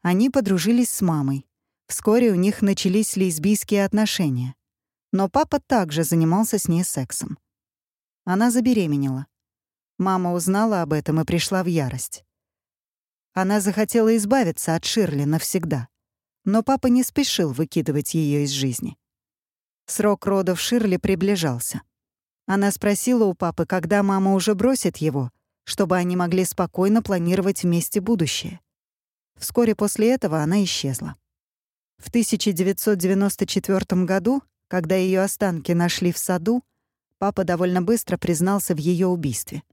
Они подружились с мамой. Вскоре у них начались лесбийские отношения. Но папа также занимался с ней сексом. Она забеременела. Мама узнала об этом и пришла в ярость. Она захотела избавиться от Ширли навсегда. Но папа не спешил выкидывать ее из жизни. Срок родов Ширли приближался. Она спросила у папы, когда мама уже бросит его, чтобы они могли спокойно планировать вместе будущее. Вскоре после этого она исчезла. В 1994 году, когда ее останки нашли в саду, папа довольно быстро признался в ее убийстве.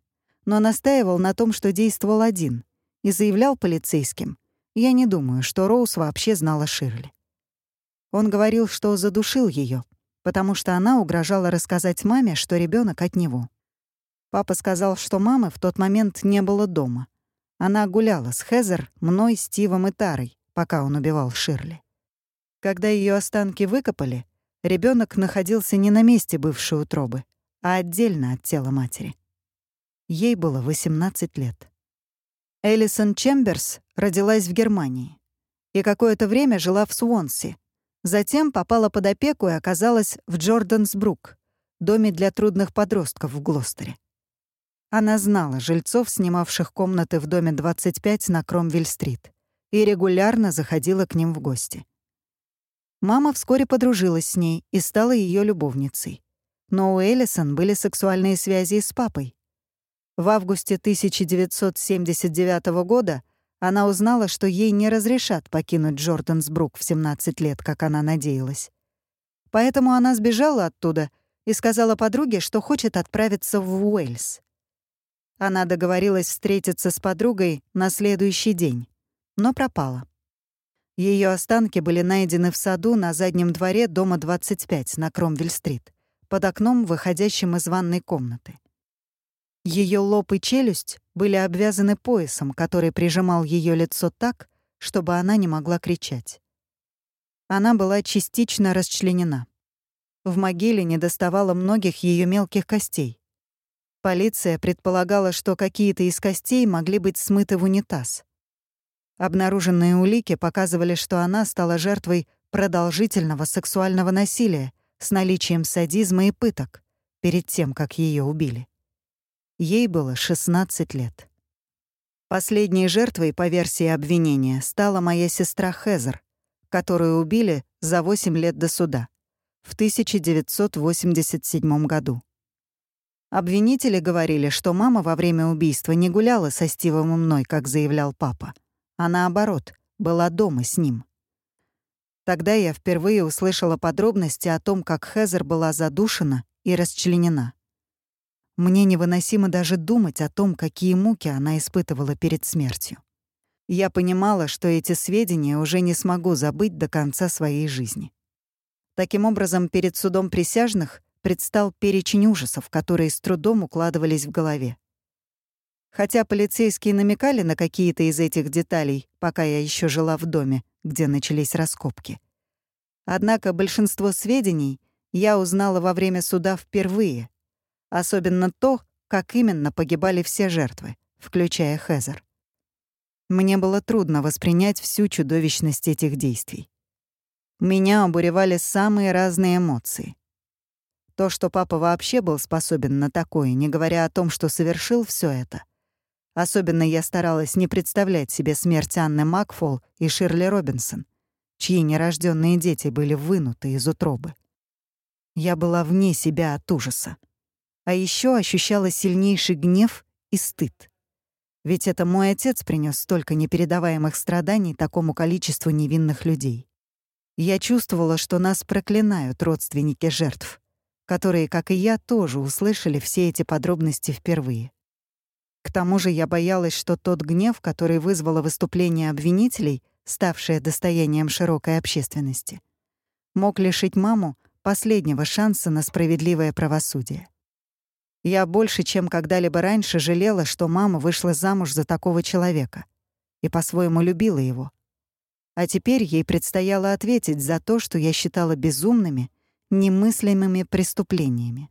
Но настаивал на том, что действовал один, и заявлял полицейским, «Я не думаю, что Роуз вообще знала Ширли». Он говорил, что задушил ее, потому что она угрожала рассказать маме, что ребенок от него. Папа сказал, что мамы в тот момент не было дома. Она гуляла с Хезер, мной, Стивом и Тарой, пока он убивал Ширли. Когда ее останки выкопали, ребенок находился не на месте бывшей утробы, а отдельно от тела матери. Ей было 18 лет. Элисон Чемберс родилась в Германии и какое-то время жила в Суонси. Затем попала под опеку и оказалась в Джордансбрук, доме для трудных подростков в Глостере. Она знала жильцов, снимавших комнаты в доме 25 на Кромвель-стрит, и регулярно заходила к ним в гости. Мама вскоре подружилась с ней и стала ее любовницей. Но у Эллисон были сексуальные связи с папой. В августе 1979 года она узнала, что ей не разрешат покинуть Джордансбрук в 17 лет, как она надеялась. Поэтому она сбежала оттуда и сказала подруге, что хочет отправиться в Уэльс. Она договорилась встретиться с подругой на следующий день, но пропала. Ее останки были найдены в саду на заднем дворе дома 25 на Кромвель-стрит, под окном, выходящим из ванной комнаты. Ее лоб и челюсть были обвязаны поясом, который прижимал ее лицо так, чтобы она не могла кричать. Она была частично расчленена. В могиле не доставало многих ее мелких костей. Полиция предполагала, что какие-то из костей могли быть смыты в унитаз. Обнаруженные улики показывали, что она стала жертвой продолжительного сексуального насилия с наличием садизма и пыток перед тем, как ее убили. Ей было 16 лет. Последней жертвой, по версии обвинения, стала моя сестра Хезер, которую убили за 8 лет до суда, в 1987 году. Обвинители говорили, что мама во время убийства не гуляла со Стивом и мной, как заявлял папа а наоборот, была дома с ним. Тогда я впервые услышала подробности о том, как Хезер была задушена и расчленена. Мне невыносимо даже думать о том, какие муки она испытывала перед смертью. Я понимала, что эти сведения уже не смогу забыть до конца своей жизни. Таким образом, перед судом присяжных предстал перечень ужасов, которые с трудом укладывались в голове. Хотя полицейские намекали на какие-то из этих деталей, пока я еще жила в доме, где начались раскопки. Однако большинство сведений я узнала во время суда впервые. Особенно то, как именно погибали все жертвы, включая Хезер. Мне было трудно воспринять всю чудовищность этих действий. меня обуревали самые разные эмоции. То, что папа вообще был способен на такое, не говоря о том, что совершил все это. Особенно я старалась не представлять себе смерть Анны Макфол и Ширли Робинсон, чьи нерожденные дети были вынуты из утробы. Я была вне себя от ужаса. А еще ощущала сильнейший гнев и стыд. Ведь это мой отец принес столько непередаваемых страданий такому количеству невинных людей. Я чувствовала, что нас проклинают родственники жертв, которые, как и я, тоже услышали все эти подробности впервые. К тому же я боялась, что тот гнев, который вызвало выступление обвинителей, ставшее достоянием широкой общественности, мог лишить маму последнего шанса на справедливое правосудие. Я больше, чем когда-либо раньше, жалела, что мама вышла замуж за такого человека и по-своему любила его. А теперь ей предстояло ответить за то, что я считала безумными немыслимыми преступлениями.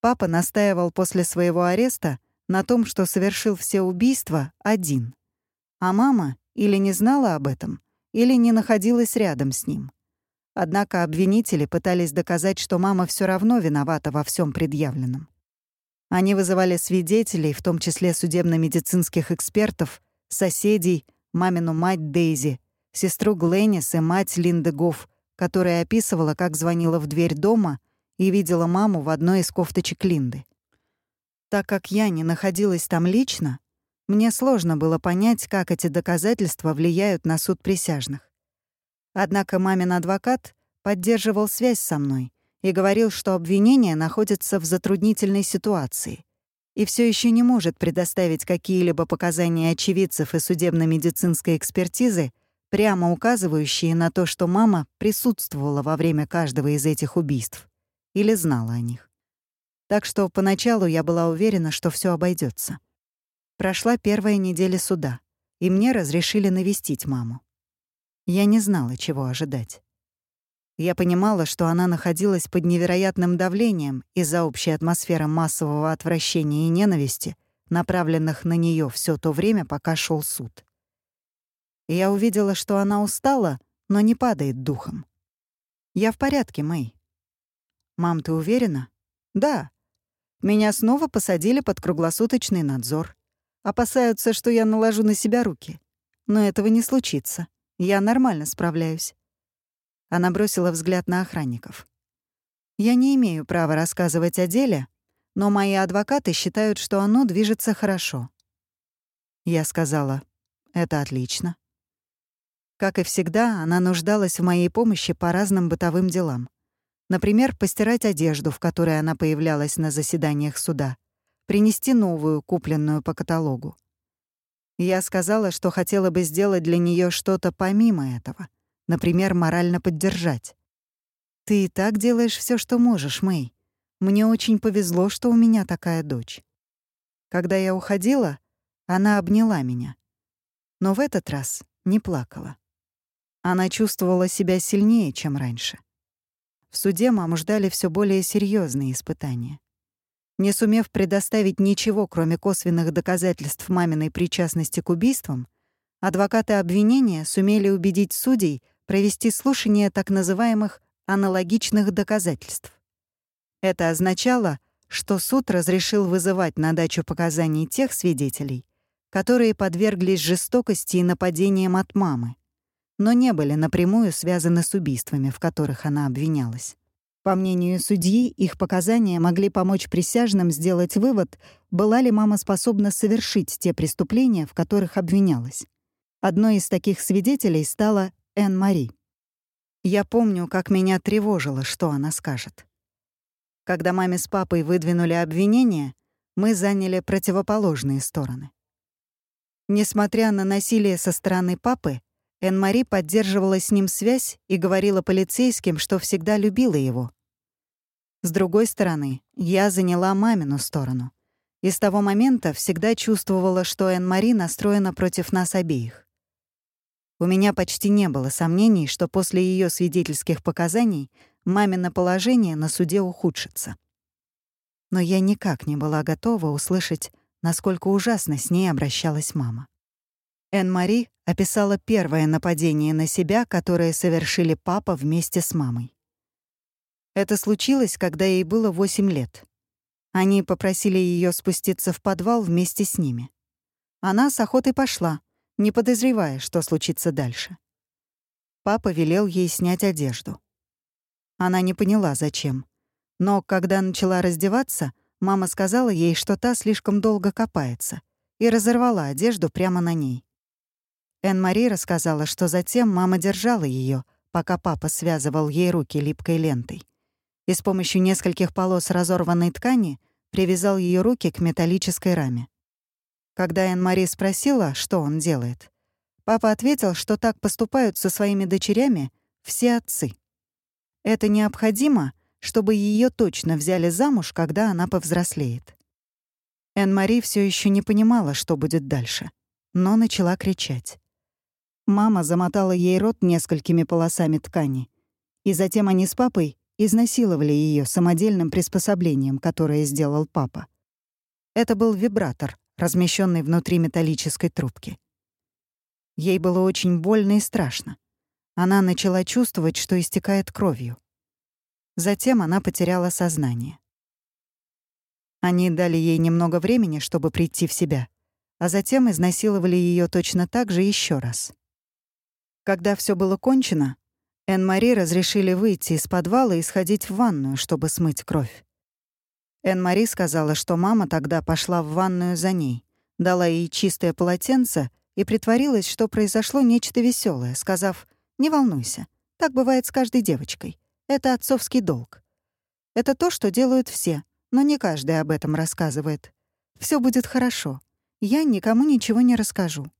Папа настаивал после своего ареста на том, что совершил все убийства один. А мама или не знала об этом, или не находилась рядом с ним. Однако обвинители пытались доказать, что мама все равно виновата во всем предъявленном. Они вызывали свидетелей, в том числе судебно-медицинских экспертов, соседей, мамину мать Дейзи, сестру Гленнис и мать Линды Гофф, которая описывала, как звонила в дверь дома и видела маму в одной из кофточек Линды. Так как я не находилась там лично, мне сложно было понять, как эти доказательства влияют на суд присяжных. Однако мамин адвокат поддерживал связь со мной и говорил, что обвинение находится в затруднительной ситуации и все еще не может предоставить какие-либо показания очевидцев и судебно-медицинской экспертизы, прямо указывающие на то, что мама присутствовала во время каждого из этих убийств или знала о них. Так что поначалу я была уверена, что все обойдется. Прошла первая неделя суда, и мне разрешили навестить маму. Я не знала, чего ожидать. Я понимала, что она находилась под невероятным давлением из-за общей атмосферы массового отвращения и ненависти, направленных на нее все то время, пока шел суд я увидела, что она устала, но не падает духом. «Я в порядке, Мэй». «Мам, ты уверена?» «Да. Меня снова посадили под круглосуточный надзор. Опасаются, что я наложу на себя руки. Но этого не случится. Я нормально справляюсь». Она бросила взгляд на охранников. «Я не имею права рассказывать о деле, но мои адвокаты считают, что оно движется хорошо». Я сказала, «Это отлично. Как и всегда, она нуждалась в моей помощи по разным бытовым делам. Например, постирать одежду, в которой она появлялась на заседаниях суда, принести новую, купленную по каталогу. Я сказала, что хотела бы сделать для нее что-то помимо этого, например, морально поддержать. «Ты и так делаешь все, что можешь, Мэй. Мне очень повезло, что у меня такая дочь». Когда я уходила, она обняла меня. Но в этот раз не плакала. Она чувствовала себя сильнее, чем раньше. В суде маму ждали все более серьезные испытания. Не сумев предоставить ничего, кроме косвенных доказательств маминой причастности к убийствам, адвокаты обвинения сумели убедить судей провести слушание так называемых аналогичных доказательств. Это означало, что суд разрешил вызывать на дачу показаний тех свидетелей, которые подверглись жестокости и нападениям от мамы, но не были напрямую связаны с убийствами, в которых она обвинялась. По мнению судьи, их показания могли помочь присяжным сделать вывод, была ли мама способна совершить те преступления, в которых обвинялась. Одной из таких свидетелей стала Энн Мари. Я помню, как меня тревожило, что она скажет. Когда маме с папой выдвинули обвинения, мы заняли противоположные стороны. Несмотря на насилие со стороны папы, Эн-Мари поддерживала с ним связь и говорила полицейским, что всегда любила его. С другой стороны, я заняла мамину сторону. И с того момента всегда чувствовала, что Эн-Мари настроена против нас обеих. У меня почти не было сомнений, что после ее свидетельских показаний мамино положение на суде ухудшится. Но я никак не была готова услышать, насколько ужасно с ней обращалась мама. Энн-Мари описала первое нападение на себя, которое совершили папа вместе с мамой. Это случилось, когда ей было 8 лет. Они попросили ее спуститься в подвал вместе с ними. Она с охотой пошла, не подозревая, что случится дальше. Папа велел ей снять одежду. Она не поняла, зачем. Но когда начала раздеваться, мама сказала ей, что та слишком долго копается, и разорвала одежду прямо на ней. Энн-Мари рассказала, что затем мама держала ее, пока папа связывал ей руки липкой лентой. И с помощью нескольких полос разорванной ткани привязал ее руки к металлической раме. Когда Энн-Мари спросила, что он делает, папа ответил, что так поступают со своими дочерями все отцы. Это необходимо, чтобы ее точно взяли замуж, когда она повзрослеет. Энн-Мари все еще не понимала, что будет дальше, но начала кричать. Мама замотала ей рот несколькими полосами ткани, и затем они с папой изнасиловали ее самодельным приспособлением, которое сделал папа. Это был вибратор, размещенный внутри металлической трубки. Ей было очень больно и страшно. Она начала чувствовать, что истекает кровью. Затем она потеряла сознание. Они дали ей немного времени, чтобы прийти в себя, а затем изнасиловали ее точно так же еще раз. Когда все было кончено, Энн-Мари разрешили выйти из подвала и сходить в ванную, чтобы смыть кровь. Энн-Мари сказала, что мама тогда пошла в ванную за ней, дала ей чистое полотенце и притворилась, что произошло нечто веселое, сказав «Не волнуйся, так бывает с каждой девочкой. Это отцовский долг. Это то, что делают все, но не каждый об этом рассказывает. Все будет хорошо. Я никому ничего не расскажу.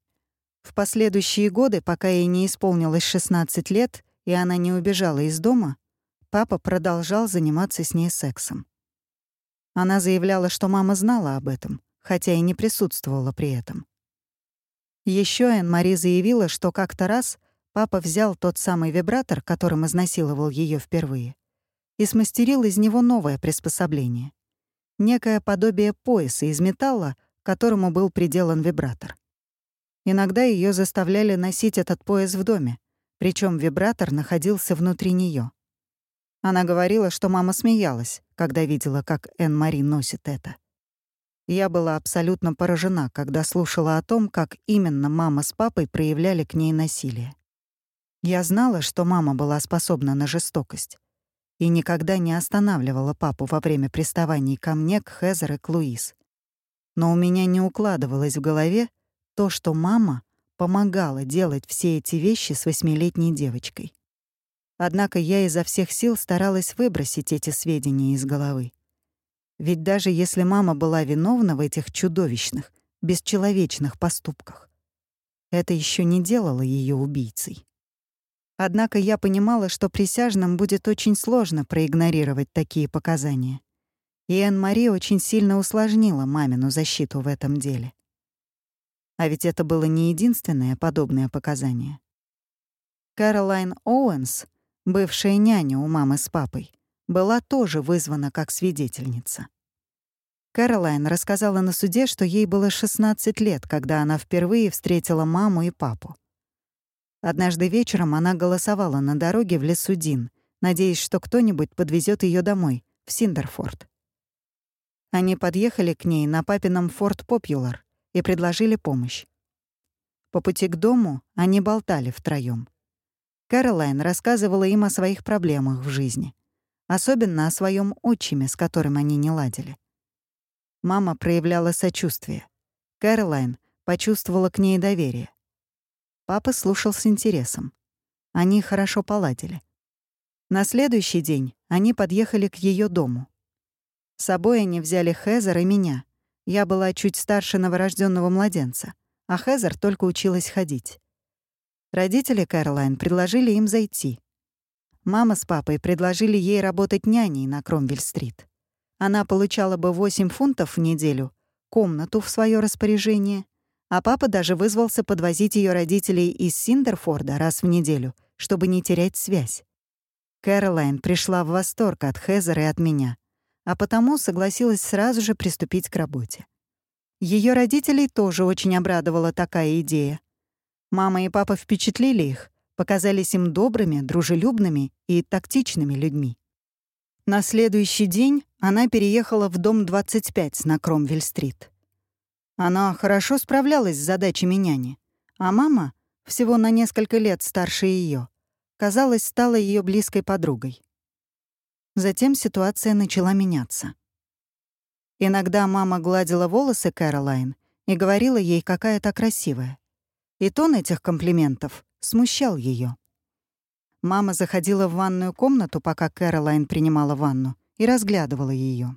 В последующие годы, пока ей не исполнилось 16 лет, и она не убежала из дома, папа продолжал заниматься с ней сексом. Она заявляла, что мама знала об этом, хотя и не присутствовала при этом. Еще Энн-Мари заявила, что как-то раз Папа взял тот самый вибратор, которым изнасиловал ее впервые, и смастерил из него новое приспособление. Некое подобие пояса из металла, к которому был приделан вибратор. Иногда ее заставляли носить этот пояс в доме, причем вибратор находился внутри нее. Она говорила, что мама смеялась, когда видела, как Энн-Мари носит это. Я была абсолютно поражена, когда слушала о том, как именно мама с папой проявляли к ней насилие. Я знала, что мама была способна на жестокость и никогда не останавливала папу во время приставаний ко мне, к Хезер и к Луис. Но у меня не укладывалось в голове то, что мама помогала делать все эти вещи с восьмилетней девочкой. Однако я изо всех сил старалась выбросить эти сведения из головы. Ведь даже если мама была виновна в этих чудовищных, бесчеловечных поступках, это еще не делало ее убийцей. Однако я понимала, что присяжным будет очень сложно проигнорировать такие показания. И Энн-Мари очень сильно усложнила мамину защиту в этом деле. А ведь это было не единственное подобное показание. Кэролайн Оуэнс, бывшая няня у мамы с папой, была тоже вызвана как свидетельница. Кэролайн рассказала на суде, что ей было 16 лет, когда она впервые встретила маму и папу. Однажды вечером она голосовала на дороге в лесу Дин, надеясь, что кто-нибудь подвезет ее домой, в Синдерфорд. Они подъехали к ней на папином Ford Popular и предложили помощь. По пути к дому они болтали втроём. Кэролайн рассказывала им о своих проблемах в жизни, особенно о своем отчиме, с которым они не ладили. Мама проявляла сочувствие. Кэролайн почувствовала к ней доверие. Папа слушал с интересом. Они хорошо поладили. На следующий день они подъехали к ее дому. С собой они взяли Хезер и меня. Я была чуть старше новорожденного младенца, а Хезер только училась ходить. Родители Кэролайн предложили им зайти. Мама с папой предложили ей работать няней на Кромвель-стрит. Она получала бы 8 фунтов в неделю, комнату в свое распоряжение а папа даже вызвался подвозить ее родителей из Синдерфорда раз в неделю, чтобы не терять связь. Кэролайн пришла в восторг от Хезера и от меня, а потому согласилась сразу же приступить к работе. Ее родителей тоже очень обрадовала такая идея. Мама и папа впечатлили их, показались им добрыми, дружелюбными и тактичными людьми. На следующий день она переехала в дом 25 на Кромвель-стрит. Она хорошо справлялась с задачами няни, а мама, всего на несколько лет старше ее, казалось, стала ее близкой подругой. Затем ситуация начала меняться. Иногда мама гладила волосы Кэролайн и говорила ей, какая то красивая. И тон этих комплиментов смущал ее. Мама заходила в ванную комнату, пока Кэролайн принимала ванну, и разглядывала ее.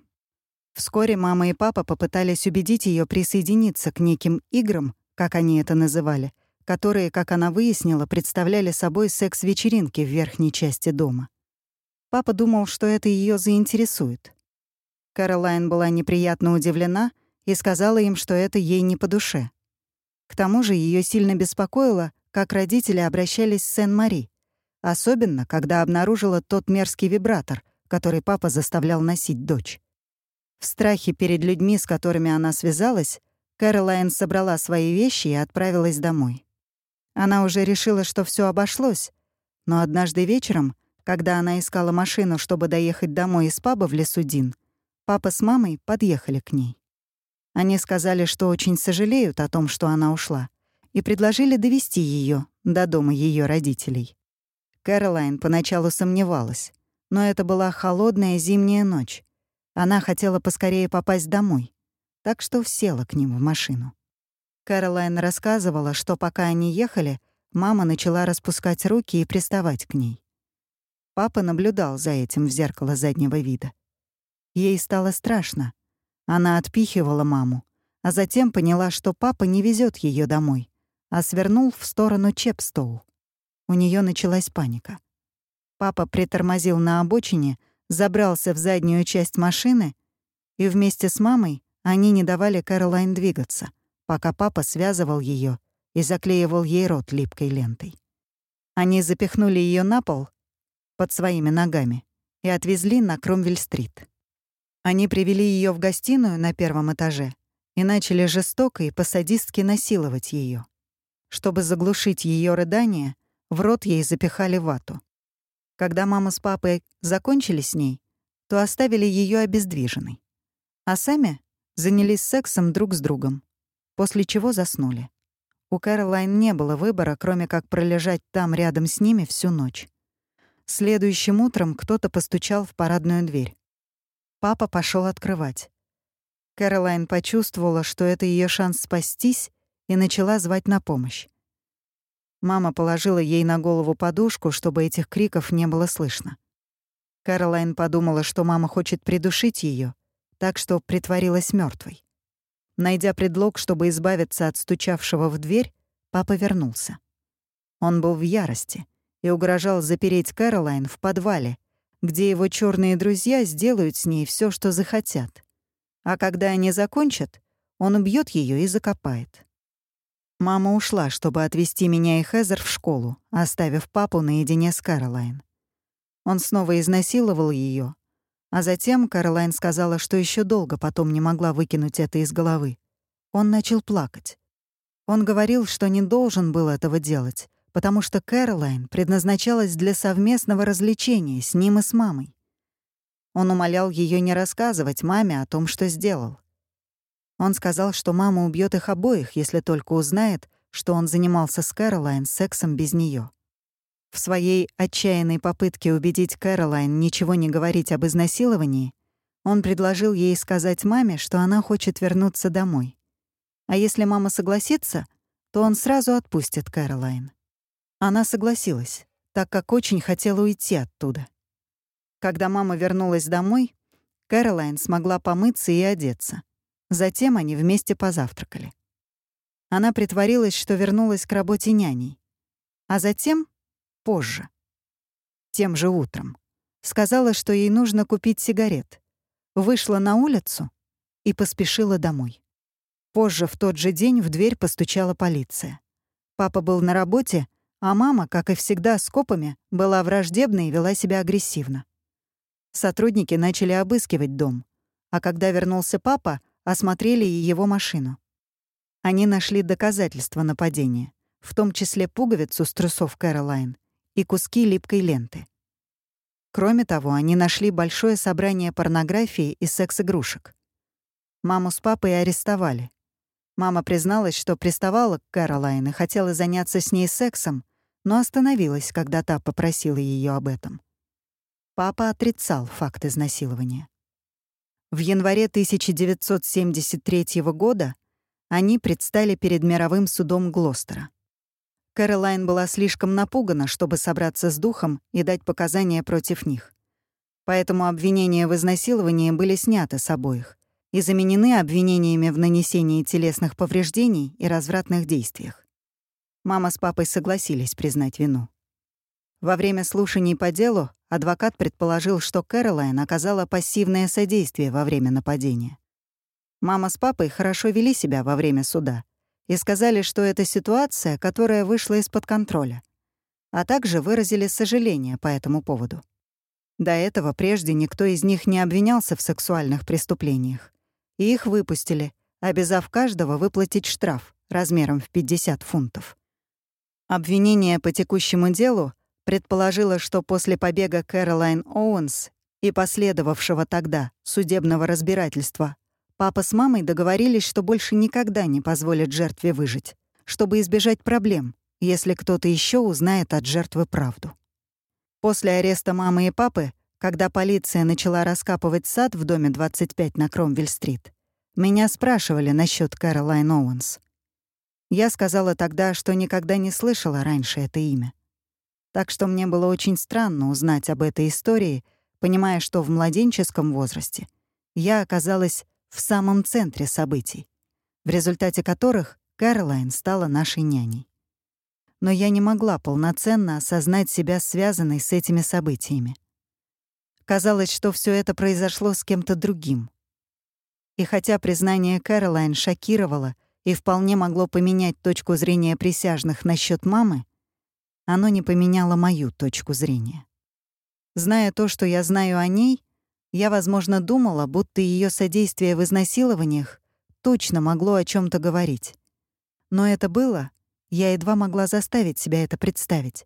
Вскоре мама и папа попытались убедить ее присоединиться к неким играм, как они это называли, которые, как она выяснила, представляли собой секс-вечеринки в верхней части дома. Папа думал, что это ее заинтересует. Кэролайн была неприятно удивлена и сказала им, что это ей не по душе. К тому же ее сильно беспокоило, как родители обращались с Сен-Мари, Особенно, когда обнаружила тот мерзкий вибратор, который папа заставлял носить дочь. В страхе перед людьми, с которыми она связалась, Кэролайн собрала свои вещи и отправилась домой. Она уже решила, что все обошлось, но однажды вечером, когда она искала машину, чтобы доехать домой из паба в лесу Дин, папа с мамой подъехали к ней. Они сказали, что очень сожалеют о том, что она ушла, и предложили довести ее до дома ее родителей. Кэролайн поначалу сомневалась, но это была холодная зимняя ночь. Она хотела поскорее попасть домой, так что села к ним в машину. Кэролайн рассказывала, что пока они ехали, мама начала распускать руки и приставать к ней. Папа наблюдал за этим в зеркало заднего вида. Ей стало страшно. Она отпихивала маму, а затем поняла, что папа не везет ее домой, а свернул в сторону Чепстоу. У нее началась паника. Папа притормозил на обочине, забрался в заднюю часть машины, и вместе с мамой они не давали Кэролайн двигаться, пока папа связывал ее и заклеивал ей рот липкой лентой. Они запихнули ее на пол под своими ногами и отвезли на Кромвель-стрит. Они привели ее в гостиную на первом этаже и начали жестоко и посадистски насиловать ее. Чтобы заглушить ее рыдания, в рот ей запихали вату. Когда мама с папой закончили с ней, то оставили ее обездвиженной. А сами занялись сексом друг с другом, после чего заснули. У Кэролайн не было выбора, кроме как пролежать там рядом с ними всю ночь. Следующим утром кто-то постучал в парадную дверь. Папа пошел открывать. Кэролайн почувствовала, что это ее шанс спастись, и начала звать на помощь. Мама положила ей на голову подушку, чтобы этих криков не было слышно. Кэролайн подумала, что мама хочет придушить ее, так что притворилась мертвой. Найдя предлог, чтобы избавиться от стучавшего в дверь, папа вернулся. Он был в ярости и угрожал запереть Кэролайн в подвале, где его черные друзья сделают с ней все, что захотят. А когда они закончат, он убьет ее и закопает. Мама ушла, чтобы отвезти меня и Хезер в школу, оставив папу наедине с Кэролайн. Он снова изнасиловал ее, а затем Кэролайн сказала, что еще долго потом не могла выкинуть это из головы. Он начал плакать. Он говорил, что не должен был этого делать, потому что Кэролайн предназначалась для совместного развлечения с ним и с мамой. Он умолял ее не рассказывать маме о том, что сделал. Он сказал, что мама убьет их обоих, если только узнает, что он занимался с Кэролайн сексом без нее. В своей отчаянной попытке убедить Кэролайн ничего не говорить об изнасиловании, он предложил ей сказать маме, что она хочет вернуться домой. А если мама согласится, то он сразу отпустит Кэролайн. Она согласилась, так как очень хотела уйти оттуда. Когда мама вернулась домой, Кэролайн смогла помыться и одеться. Затем они вместе позавтракали. Она притворилась, что вернулась к работе няней. А затем, позже, тем же утром, сказала, что ей нужно купить сигарет. Вышла на улицу и поспешила домой. Позже, в тот же день, в дверь постучала полиция. Папа был на работе, а мама, как и всегда с копами, была враждебна и вела себя агрессивно. Сотрудники начали обыскивать дом, а когда вернулся папа — осмотрели и его машину. Они нашли доказательства нападения, в том числе пуговицу с трусов Кэролайн и куски липкой ленты. Кроме того, они нашли большое собрание порнографии и секс-игрушек. Маму с папой арестовали. Мама призналась, что приставала к Кэролайн и хотела заняться с ней сексом, но остановилась, когда та попросила ее об этом. Папа отрицал факт изнасилования. В январе 1973 года они предстали перед мировым судом Глостера. Кэролайн была слишком напугана, чтобы собраться с духом и дать показания против них. Поэтому обвинения в изнасиловании были сняты с обоих и заменены обвинениями в нанесении телесных повреждений и развратных действиях. Мама с папой согласились признать вину. Во время слушаний по делу адвокат предположил, что Кэролайн оказала пассивное содействие во время нападения. Мама с папой хорошо вели себя во время суда и сказали, что это ситуация, которая вышла из-под контроля, а также выразили сожаление по этому поводу. До этого прежде никто из них не обвинялся в сексуальных преступлениях, и их выпустили, обязав каждого выплатить штраф размером в 50 фунтов. Обвинение по текущему делу предположила, что после побега Кэролайн Оуэнс и последовавшего тогда судебного разбирательства папа с мамой договорились, что больше никогда не позволят жертве выжить, чтобы избежать проблем, если кто-то еще узнает от жертвы правду. После ареста мамы и папы, когда полиция начала раскапывать сад в доме 25 на Кромвель-стрит, меня спрашивали насчет Кэролайн Оуэнс. Я сказала тогда, что никогда не слышала раньше это имя. Так что мне было очень странно узнать об этой истории, понимая, что в младенческом возрасте я оказалась в самом центре событий, в результате которых Кэролайн стала нашей няней. Но я не могла полноценно осознать себя связанной с этими событиями. Казалось, что все это произошло с кем-то другим. И хотя признание Кэролайн шокировало и вполне могло поменять точку зрения присяжных насчет мамы, оно не поменяло мою точку зрения. Зная то, что я знаю о ней, я, возможно, думала, будто ее содействие в изнасилованиях точно могло о чем то говорить. Но это было, я едва могла заставить себя это представить.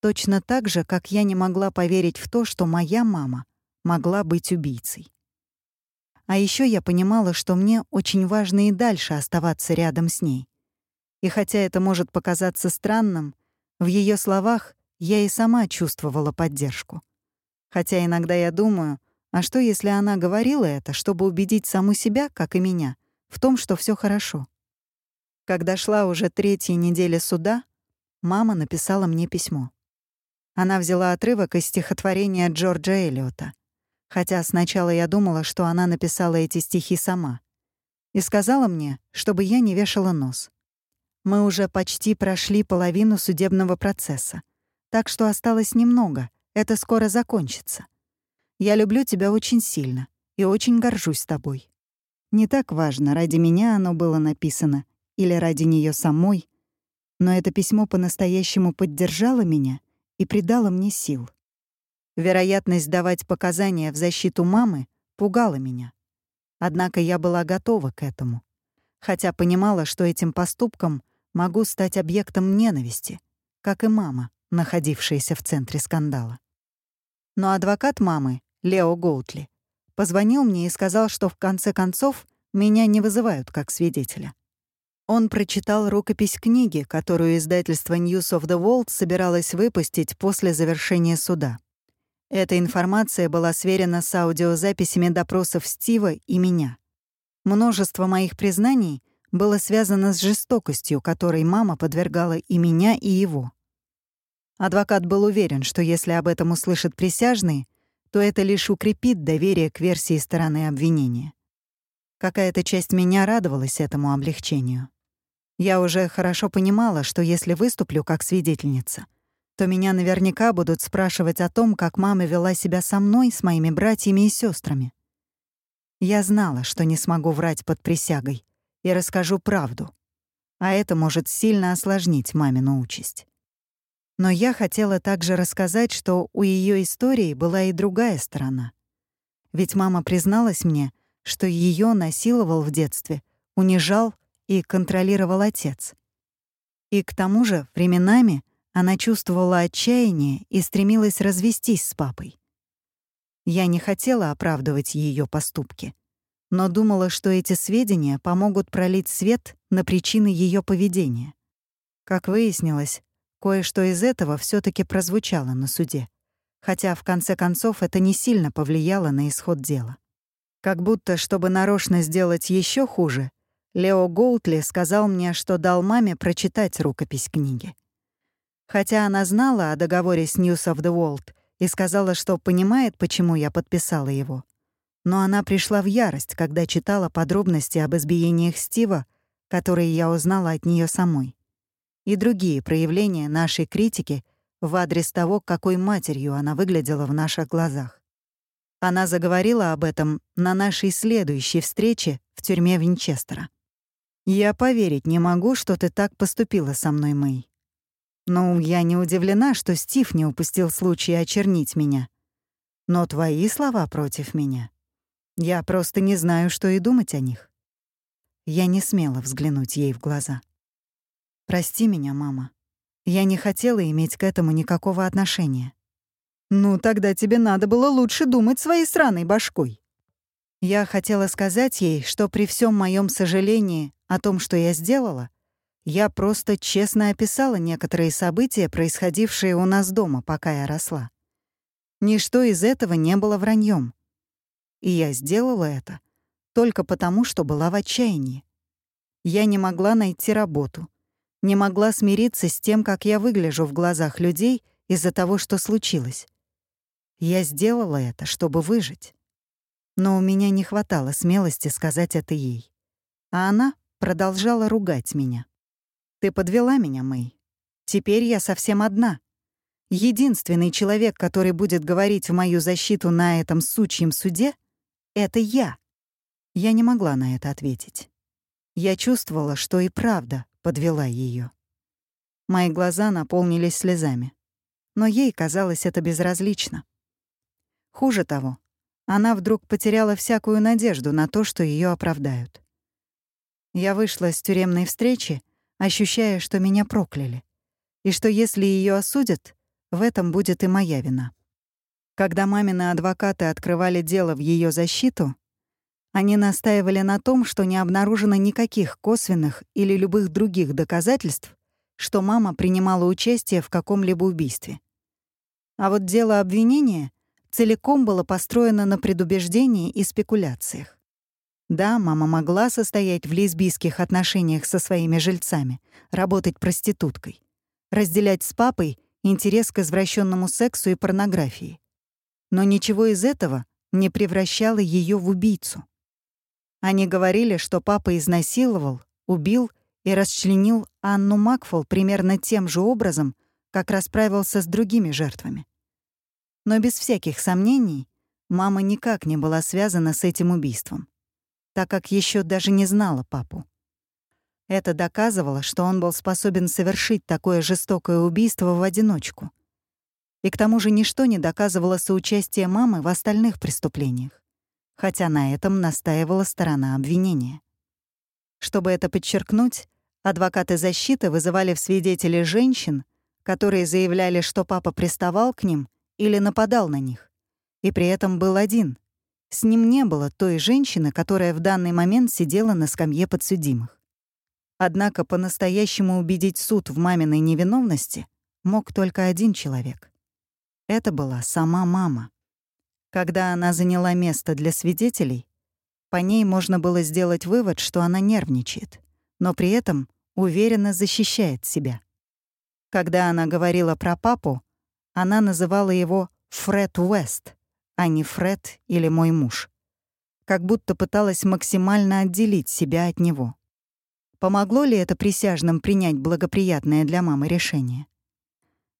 Точно так же, как я не могла поверить в то, что моя мама могла быть убийцей. А еще я понимала, что мне очень важно и дальше оставаться рядом с ней. И хотя это может показаться странным, в ее словах я и сама чувствовала поддержку. Хотя иногда я думаю, а что, если она говорила это, чтобы убедить саму себя, как и меня, в том, что все хорошо? Когда шла уже третья неделя суда, мама написала мне письмо. Она взяла отрывок из стихотворения Джорджа Эллиота, хотя сначала я думала, что она написала эти стихи сама, и сказала мне, чтобы я не вешала нос. Мы уже почти прошли половину судебного процесса, так что осталось немного, это скоро закончится. Я люблю тебя очень сильно и очень горжусь тобой. Не так важно, ради меня оно было написано или ради нее самой, но это письмо по-настоящему поддержало меня и придало мне сил. Вероятность давать показания в защиту мамы пугала меня. Однако я была готова к этому, хотя понимала, что этим поступком могу стать объектом ненависти, как и мама, находившаяся в центре скандала. Но адвокат мамы, Лео Гоутли, позвонил мне и сказал, что в конце концов меня не вызывают как свидетеля. Он прочитал рукопись книги, которую издательство News of the World собиралось выпустить после завершения суда. Эта информация была сверена с аудиозаписями допросов Стива и меня. Множество моих признаний было связано с жестокостью, которой мама подвергала и меня, и его. Адвокат был уверен, что если об этом услышат присяжные, то это лишь укрепит доверие к версии стороны обвинения. Какая-то часть меня радовалась этому облегчению. Я уже хорошо понимала, что если выступлю как свидетельница, то меня наверняка будут спрашивать о том, как мама вела себя со мной, с моими братьями и сестрами. Я знала, что не смогу врать под присягой, и расскажу правду. А это может сильно осложнить мамину участь. Но я хотела также рассказать, что у ее истории была и другая сторона. Ведь мама призналась мне, что ее насиловал в детстве, унижал и контролировал отец. И к тому же, временами, она чувствовала отчаяние и стремилась развестись с папой. Я не хотела оправдывать ее поступки, но думала, что эти сведения помогут пролить свет на причины ее поведения. Как выяснилось, кое-что из этого все таки прозвучало на суде, хотя в конце концов это не сильно повлияло на исход дела. Как будто, чтобы нарочно сделать еще хуже, Лео Гоутли сказал мне, что дал маме прочитать рукопись книги. Хотя она знала о договоре с News of the World и сказала, что понимает, почему я подписала его. Но она пришла в ярость, когда читала подробности об избиениях Стива, которые я узнала от нее самой, и другие проявления нашей критики в адрес того, какой матерью она выглядела в наших глазах. Она заговорила об этом на нашей следующей встрече в тюрьме Винчестера. «Я поверить не могу, что ты так поступила со мной, Мэй. Ну, я не удивлена, что Стив не упустил случая очернить меня. Но твои слова против меня. Я просто не знаю, что и думать о них». Я не смела взглянуть ей в глаза. «Прости меня, мама. Я не хотела иметь к этому никакого отношения. «Ну, тогда тебе надо было лучше думать своей сраной башкой». Я хотела сказать ей, что при всем моем сожалении о том, что я сделала, я просто честно описала некоторые события, происходившие у нас дома, пока я росла. Ничто из этого не было враньем. И я сделала это только потому, что была в отчаянии. Я не могла найти работу, не могла смириться с тем, как я выгляжу в глазах людей из-за того, что случилось. Я сделала это, чтобы выжить. Но у меня не хватало смелости сказать это ей. А она продолжала ругать меня. «Ты подвела меня, Мэй. Теперь я совсем одна. Единственный человек, который будет говорить в мою защиту на этом сучьем суде, — это я». Я не могла на это ответить. Я чувствовала, что и правда подвела ее. Мои глаза наполнились слезами. Но ей казалось это безразлично. Хуже того, она вдруг потеряла всякую надежду на то, что ее оправдают. Я вышла с тюремной встречи, ощущая, что меня прокляли, и что если ее осудят, в этом будет и моя вина. Когда мамины адвокаты открывали дело в ее защиту, они настаивали на том, что не обнаружено никаких косвенных или любых других доказательств, что мама принимала участие в каком-либо убийстве. А вот дело обвинения целиком было построено на предубеждении и спекуляциях. Да, мама могла состоять в лесбийских отношениях со своими жильцами, работать проституткой, разделять с папой интерес к извращенному сексу и порнографии. Но ничего из этого не превращало ее в убийцу. Они говорили, что папа изнасиловал, убил и расчленил Анну Макфол примерно тем же образом, как расправился с другими жертвами. Но без всяких сомнений мама никак не была связана с этим убийством, так как еще даже не знала папу. Это доказывало, что он был способен совершить такое жестокое убийство в одиночку. И к тому же ничто не доказывало соучастие мамы в остальных преступлениях, хотя на этом настаивала сторона обвинения. Чтобы это подчеркнуть, адвокаты защиты вызывали в свидетели женщин, которые заявляли, что папа приставал к ним или нападал на них. И при этом был один. С ним не было той женщины, которая в данный момент сидела на скамье подсудимых. Однако по-настоящему убедить суд в маминой невиновности мог только один человек. Это была сама мама. Когда она заняла место для свидетелей, по ней можно было сделать вывод, что она нервничает, но при этом уверенно защищает себя. Когда она говорила про папу, она называла его Фред Уэст, а не Фред или мой муж. Как будто пыталась максимально отделить себя от него. Помогло ли это присяжным принять благоприятное для мамы решение?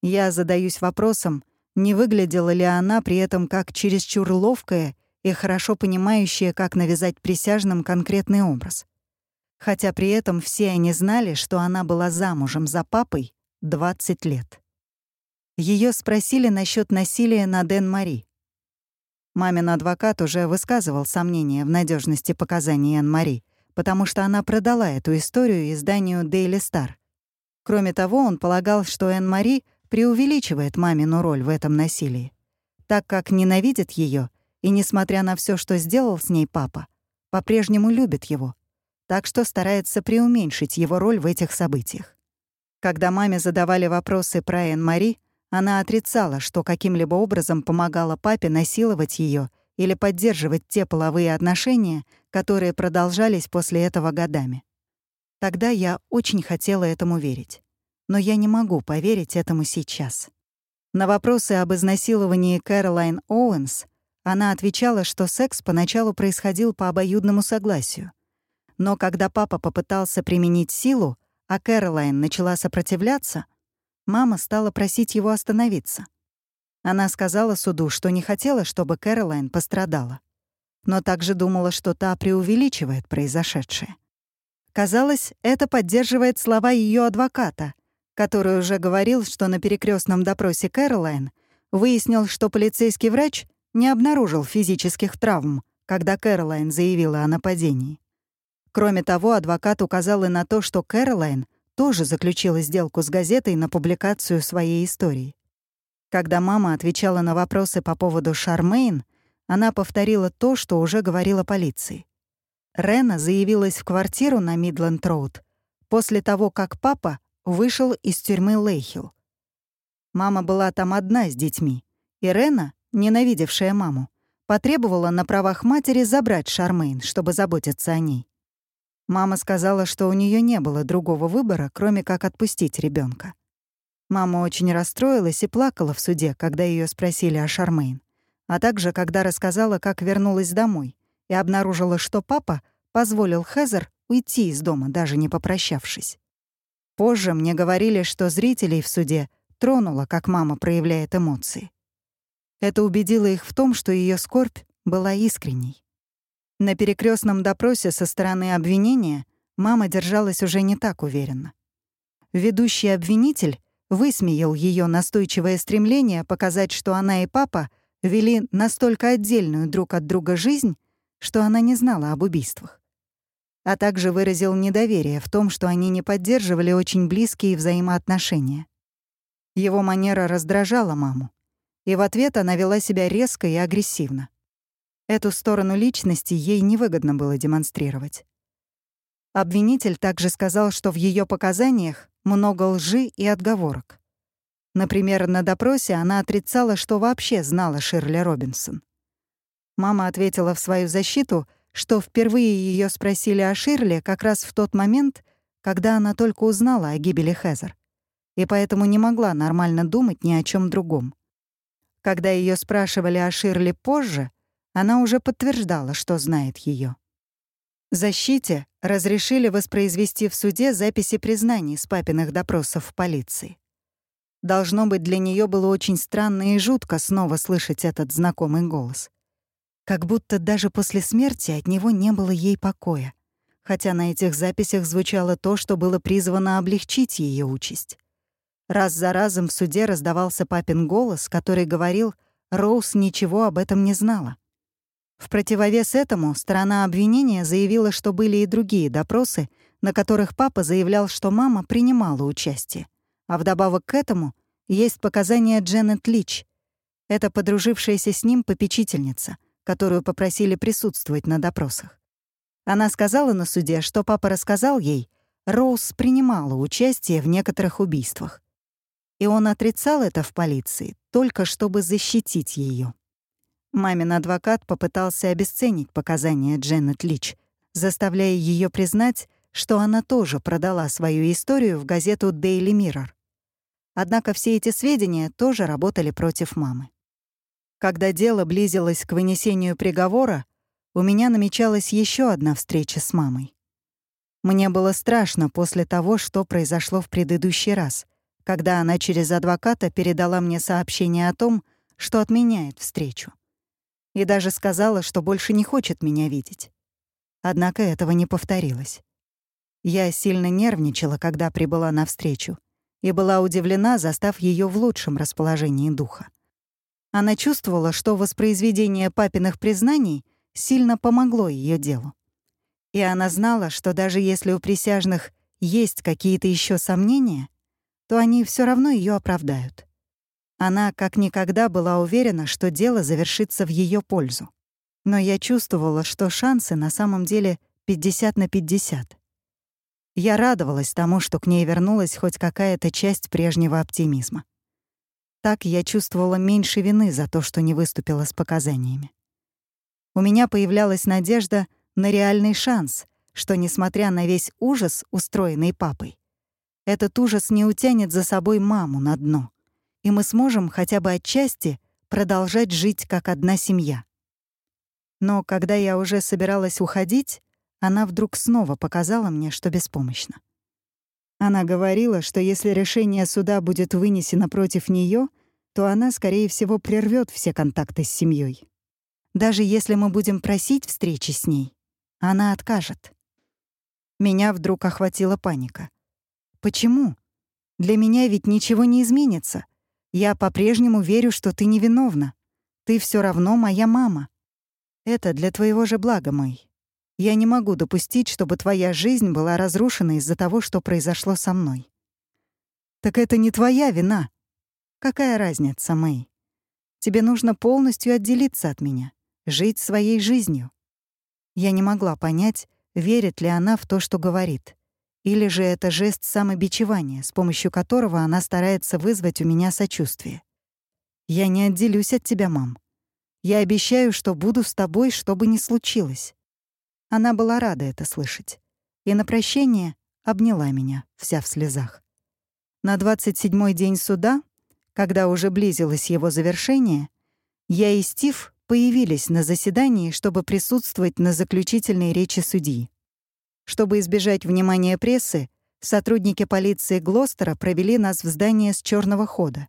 Я задаюсь вопросом, не выглядела ли она при этом как чересчур ловкая и хорошо понимающая, как навязать присяжным конкретный образ. Хотя при этом все они знали, что она была замужем за папой 20 лет. Ее спросили насчет насилия над Эн-Мари. Мамин адвокат уже высказывал сомнения в надежности показаний Эн-Мари, потому что она продала эту историю изданию Daily Star. Кроме того, он полагал, что Энн-Мари преувеличивает мамину роль в этом насилии, так как ненавидит ее и, несмотря на все, что сделал с ней папа, по-прежнему любит его, так что старается преуменьшить его роль в этих событиях. Когда маме задавали вопросы про Энн-Мари, она отрицала, что каким-либо образом помогала папе насиловать ее или поддерживать те половые отношения, которые продолжались после этого годами. Тогда я очень хотела этому верить. Но я не могу поверить этому сейчас. На вопросы об изнасиловании Кэролайн Оуэнс она отвечала, что секс поначалу происходил по обоюдному согласию. Но когда папа попытался применить силу, а Кэролайн начала сопротивляться, мама стала просить его остановиться. Она сказала суду, что не хотела, чтобы Кэролайн пострадала, но также думала, что та преувеличивает произошедшее. Казалось, это поддерживает слова ее адвоката, который уже говорил, что на перекрестном допросе Кэролайн выяснил, что полицейский врач не обнаружил физических травм, когда Кэролайн заявила о нападении. Кроме того, адвокат указал и на то, что Кэролайн тоже заключила сделку с газетой на публикацию своей истории. Когда мама отвечала на вопросы по поводу Шармейн, она повторила то, что уже говорила полиции. Рена заявилась в квартиру на Мидленд-Роуд после того, как папа вышел из тюрьмы Лейхилл. Мама была там одна с детьми, и Рена ненавидевшая маму, потребовала на правах матери забрать Шармейн, чтобы заботиться о ней. Мама сказала, что у нее не было другого выбора, кроме как отпустить ребенка. Мама очень расстроилась и плакала в суде, когда ее спросили о Шармейн, а также когда рассказала, как вернулась домой и обнаружила, что папа позволил Хезер уйти из дома, даже не попрощавшись. Позже мне говорили, что зрителей в суде тронуло, как мама проявляет эмоции. Это убедило их в том, что ее скорбь была искренней. На перекрестном допросе со стороны обвинения мама держалась уже не так уверенно. Ведущий обвинитель высмеял ее настойчивое стремление показать, что она и папа вели настолько отдельную друг от друга жизнь, что она не знала об убийствах. А также выразил недоверие в том, что они не поддерживали очень близкие взаимоотношения. Его манера раздражала маму и в ответ она вела себя резко и агрессивно. Эту сторону личности ей невыгодно было демонстрировать. Обвинитель также сказал, что в ее показаниях много лжи и отговорок. Например, на допросе она отрицала, что вообще знала Ширли Робинсон. Мама ответила в свою защиту, что впервые ее спросили о Ширли как раз в тот момент, когда она только узнала о гибели Хезер, и поэтому не могла нормально думать ни о чем другом. Когда ее спрашивали о Ширли позже, она уже подтверждала, что знает ее. Защите разрешили воспроизвести в суде записи признаний с папиных допросов в полиции. Должно быть, для нее было очень странно и жутко снова слышать этот знакомый голос. Как будто даже после смерти от него не было ей покоя, хотя на этих записях звучало то, что было призвано облегчить ее участь. Раз за разом в суде раздавался папин голос, который говорил, Роуз ничего об этом не знала. В противовес этому сторона обвинения заявила, что были и другие допросы, на которых папа заявлял, что мама принимала участие. А вдобавок к этому есть показания Дженнет Лич. Это подружившаяся с ним попечительница, которую попросили присутствовать на допросах. Она сказала на суде, что папа рассказал ей, Роуз принимала участие в некоторых убийствах и он отрицал это в полиции, только чтобы защитить ее. Мамин адвокат попытался обесценить показания Дженнет Лич, заставляя ее признать, что она тоже продала свою историю в газету Daily Mirror. Однако все эти сведения тоже работали против мамы. Когда дело близилось к вынесению приговора, у меня намечалась еще одна встреча с мамой. Мне было страшно после того, что произошло в предыдущий раз, когда она через адвоката передала мне сообщение о том, что отменяет встречу. И даже сказала, что больше не хочет меня видеть. Однако этого не повторилось. Я сильно нервничала, когда прибыла на встречу, и была удивлена, застав ее в лучшем расположении духа. Она чувствовала, что воспроизведение папиных признаний сильно помогло ее делу. И она знала, что даже если у присяжных есть какие-то еще сомнения, то они все равно ее оправдают. Она как никогда была уверена, что дело завершится в ее пользу. Но я чувствовала, что шансы на самом деле 50 на 50. Я радовалась тому, что к ней вернулась хоть какая-то часть прежнего оптимизма. Так я чувствовала меньше вины за то, что не выступила с показаниями. У меня появлялась надежда на реальный шанс, что, несмотря на весь ужас, устроенный папой, этот ужас не утянет за собой маму на дно, и мы сможем хотя бы отчасти продолжать жить как одна семья. Но когда я уже собиралась уходить, она вдруг снова показала мне, что беспомощна. Она говорила, что если решение суда будет вынесено против нее, то она, скорее всего, прервет все контакты с семьей. Даже если мы будем просить встречи с ней, она откажет. Меня вдруг охватила паника. Почему? Для меня ведь ничего не изменится. Я по-прежнему верю, что ты невиновна. Ты все равно моя мама. Это для твоего же блага, мой. Я не могу допустить, чтобы твоя жизнь была разрушена из-за того, что произошло со мной. Так это не твоя вина. Какая разница, Мэй? Тебе нужно полностью отделиться от меня, жить своей жизнью. Я не могла понять, верит ли она в то, что говорит. Или же это жест самобичевания, с помощью которого она старается вызвать у меня сочувствие. «Я не отделюсь от тебя, мам. Я обещаю, что буду с тобой, что бы ни случилось. Она была рада это слышать. И на прощение обняла меня, вся в слезах. На 27-й день суда, когда уже близилось его завершение, я и Стив появились на заседании, чтобы присутствовать на заключительной речи судьи. Чтобы избежать внимания прессы, сотрудники полиции Глостера провели нас в здание с черного хода.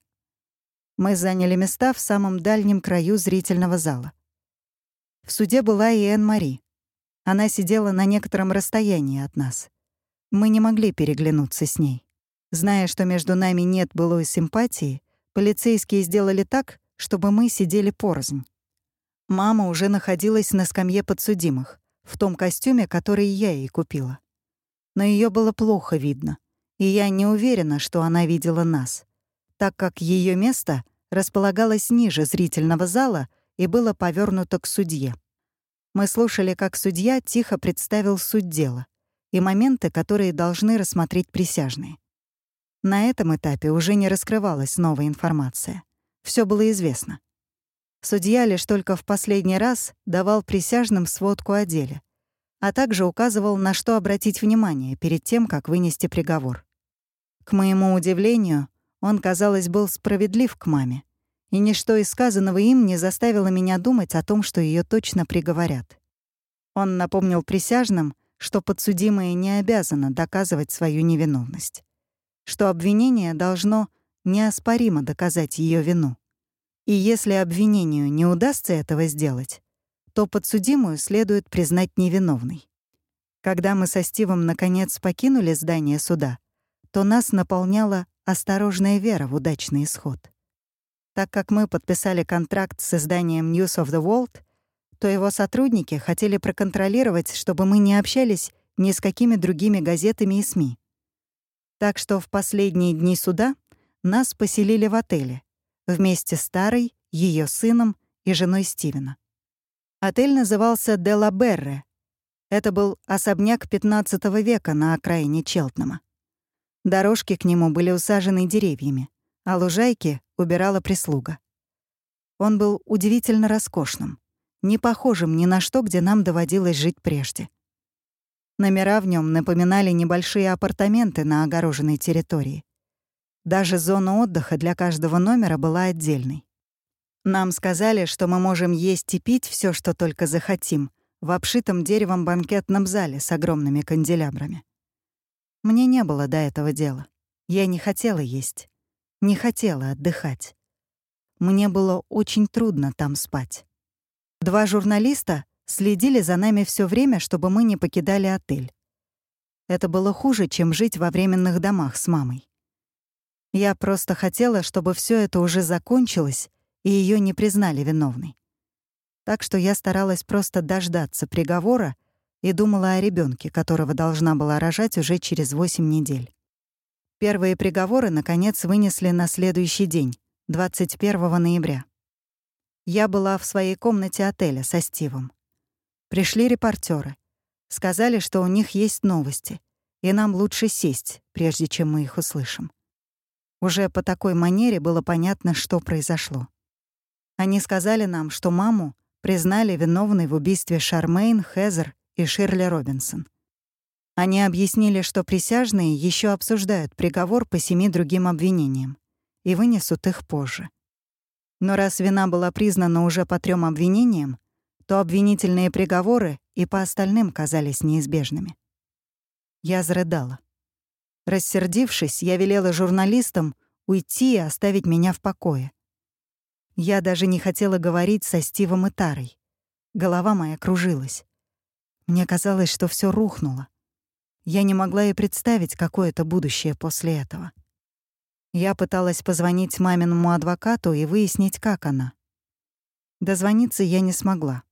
Мы заняли места в самом дальнем краю зрительного зала. В суде была и Энн Мари. Она сидела на некотором расстоянии от нас. Мы не могли переглянуться с ней. Зная, что между нами нет былой симпатии, полицейские сделали так, чтобы мы сидели порознь. Мама уже находилась на скамье подсудимых, в том костюме, который я ей купила. Но ее было плохо видно, и я не уверена, что она видела нас, так как ее место располагалось ниже зрительного зала и было повернуто к судье. Мы слушали, как судья тихо представил суть дела и моменты, которые должны рассмотреть присяжные. На этом этапе уже не раскрывалась новая информация. Все было известно. Судья лишь только в последний раз давал присяжным сводку о деле, а также указывал, на что обратить внимание перед тем, как вынести приговор. К моему удивлению, он, казалось, был справедлив к маме, и ничто из сказанного им не заставило меня думать о том, что ее точно приговорят. Он напомнил присяжным, что подсудимое не обязано доказывать свою невиновность, что обвинение должно неоспоримо доказать ее вину. И если обвинению не удастся этого сделать, то подсудимую следует признать невиновной. Когда мы со Стивом наконец покинули здание суда, то нас наполняла осторожная вера в удачный исход. Так как мы подписали контракт с изданием News of the World, то его сотрудники хотели проконтролировать, чтобы мы не общались ни с какими другими газетами и СМИ. Так что в последние дни суда нас поселили в отеле вместе с Тарой, ее сыном и женой Стивена. Отель назывался «Делла Берре». Это был особняк XV века на окраине Челтнама. Дорожки к нему были усажены деревьями, а лужайки убирала прислуга. Он был удивительно роскошным, не похожим ни на что, где нам доводилось жить прежде. Номера в нем напоминали небольшие апартаменты на огороженной территории. Даже зона отдыха для каждого номера была отдельной. Нам сказали, что мы можем есть и пить все, что только захотим, в обшитом деревом банкетном зале с огромными канделябрами. Мне не было до этого дела. Я не хотела есть не хотела отдыхать. Мне было очень трудно там спать. Два журналиста следили за нами все время, чтобы мы не покидали отель. Это было хуже, чем жить во временных домах с мамой. Я просто хотела, чтобы все это уже закончилось, и ее не признали виновной. Так что я старалась просто дождаться приговора, и думала о ребенке, которого должна была рожать уже через 8 недель. Первые приговоры, наконец, вынесли на следующий день, 21 ноября. Я была в своей комнате отеля со Стивом. Пришли репортеры, Сказали, что у них есть новости, и нам лучше сесть, прежде чем мы их услышим. Уже по такой манере было понятно, что произошло. Они сказали нам, что маму признали виновной в убийстве Шармейн, Хезер и Ширли Робинсон. Они объяснили, что присяжные еще обсуждают приговор по семи другим обвинениям и вынесут их позже. Но раз вина была признана уже по трем обвинениям, то обвинительные приговоры и по остальным казались неизбежными. Я зарыдала. Рассердившись, я велела журналистам уйти и оставить меня в покое. Я даже не хотела говорить со Стивом и Тарой. Голова моя кружилась. Мне казалось, что все рухнуло. Я не могла и представить, какое это будущее после этого. Я пыталась позвонить маминому адвокату и выяснить, как она. Дозвониться я не смогла,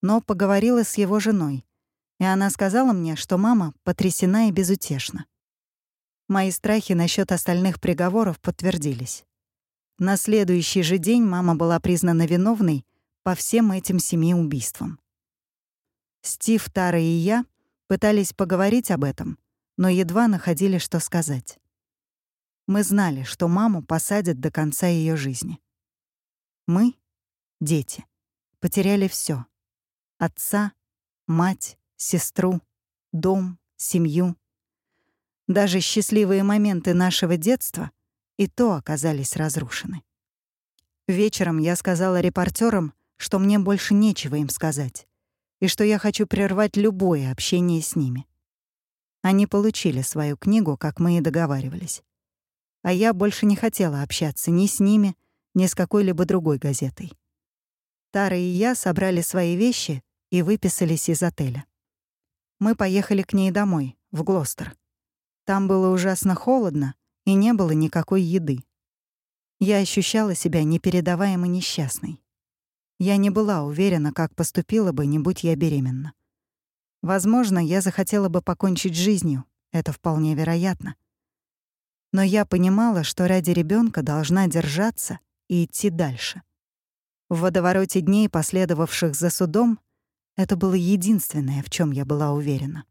но поговорила с его женой, и она сказала мне, что мама потрясена и безутешна. Мои страхи насчет остальных приговоров подтвердились. На следующий же день мама была признана виновной по всем этим семи убийствам. Стив, Тара и я пытались поговорить об этом, но едва находили, что сказать. Мы знали, что маму посадят до конца ее жизни. Мы, дети, потеряли все: отца, мать, сестру, дом, семью. Даже счастливые моменты нашего детства и то оказались разрушены. Вечером я сказала репортерам, что мне больше нечего им сказать, и что я хочу прервать любое общение с ними. Они получили свою книгу, как мы и договаривались. А я больше не хотела общаться ни с ними, ни с какой-либо другой газетой. Тара и я собрали свои вещи и выписались из отеля. Мы поехали к ней домой, в Глостер. Там было ужасно холодно, и не было никакой еды. Я ощущала себя непередаваемо несчастной. Я не была уверена, как поступила бы, не будь я беременна. Возможно, я захотела бы покончить жизнью, это вполне вероятно. Но я понимала, что ради ребенка должна держаться и идти дальше. В водовороте дней, последовавших за судом, это было единственное, в чем я была уверена.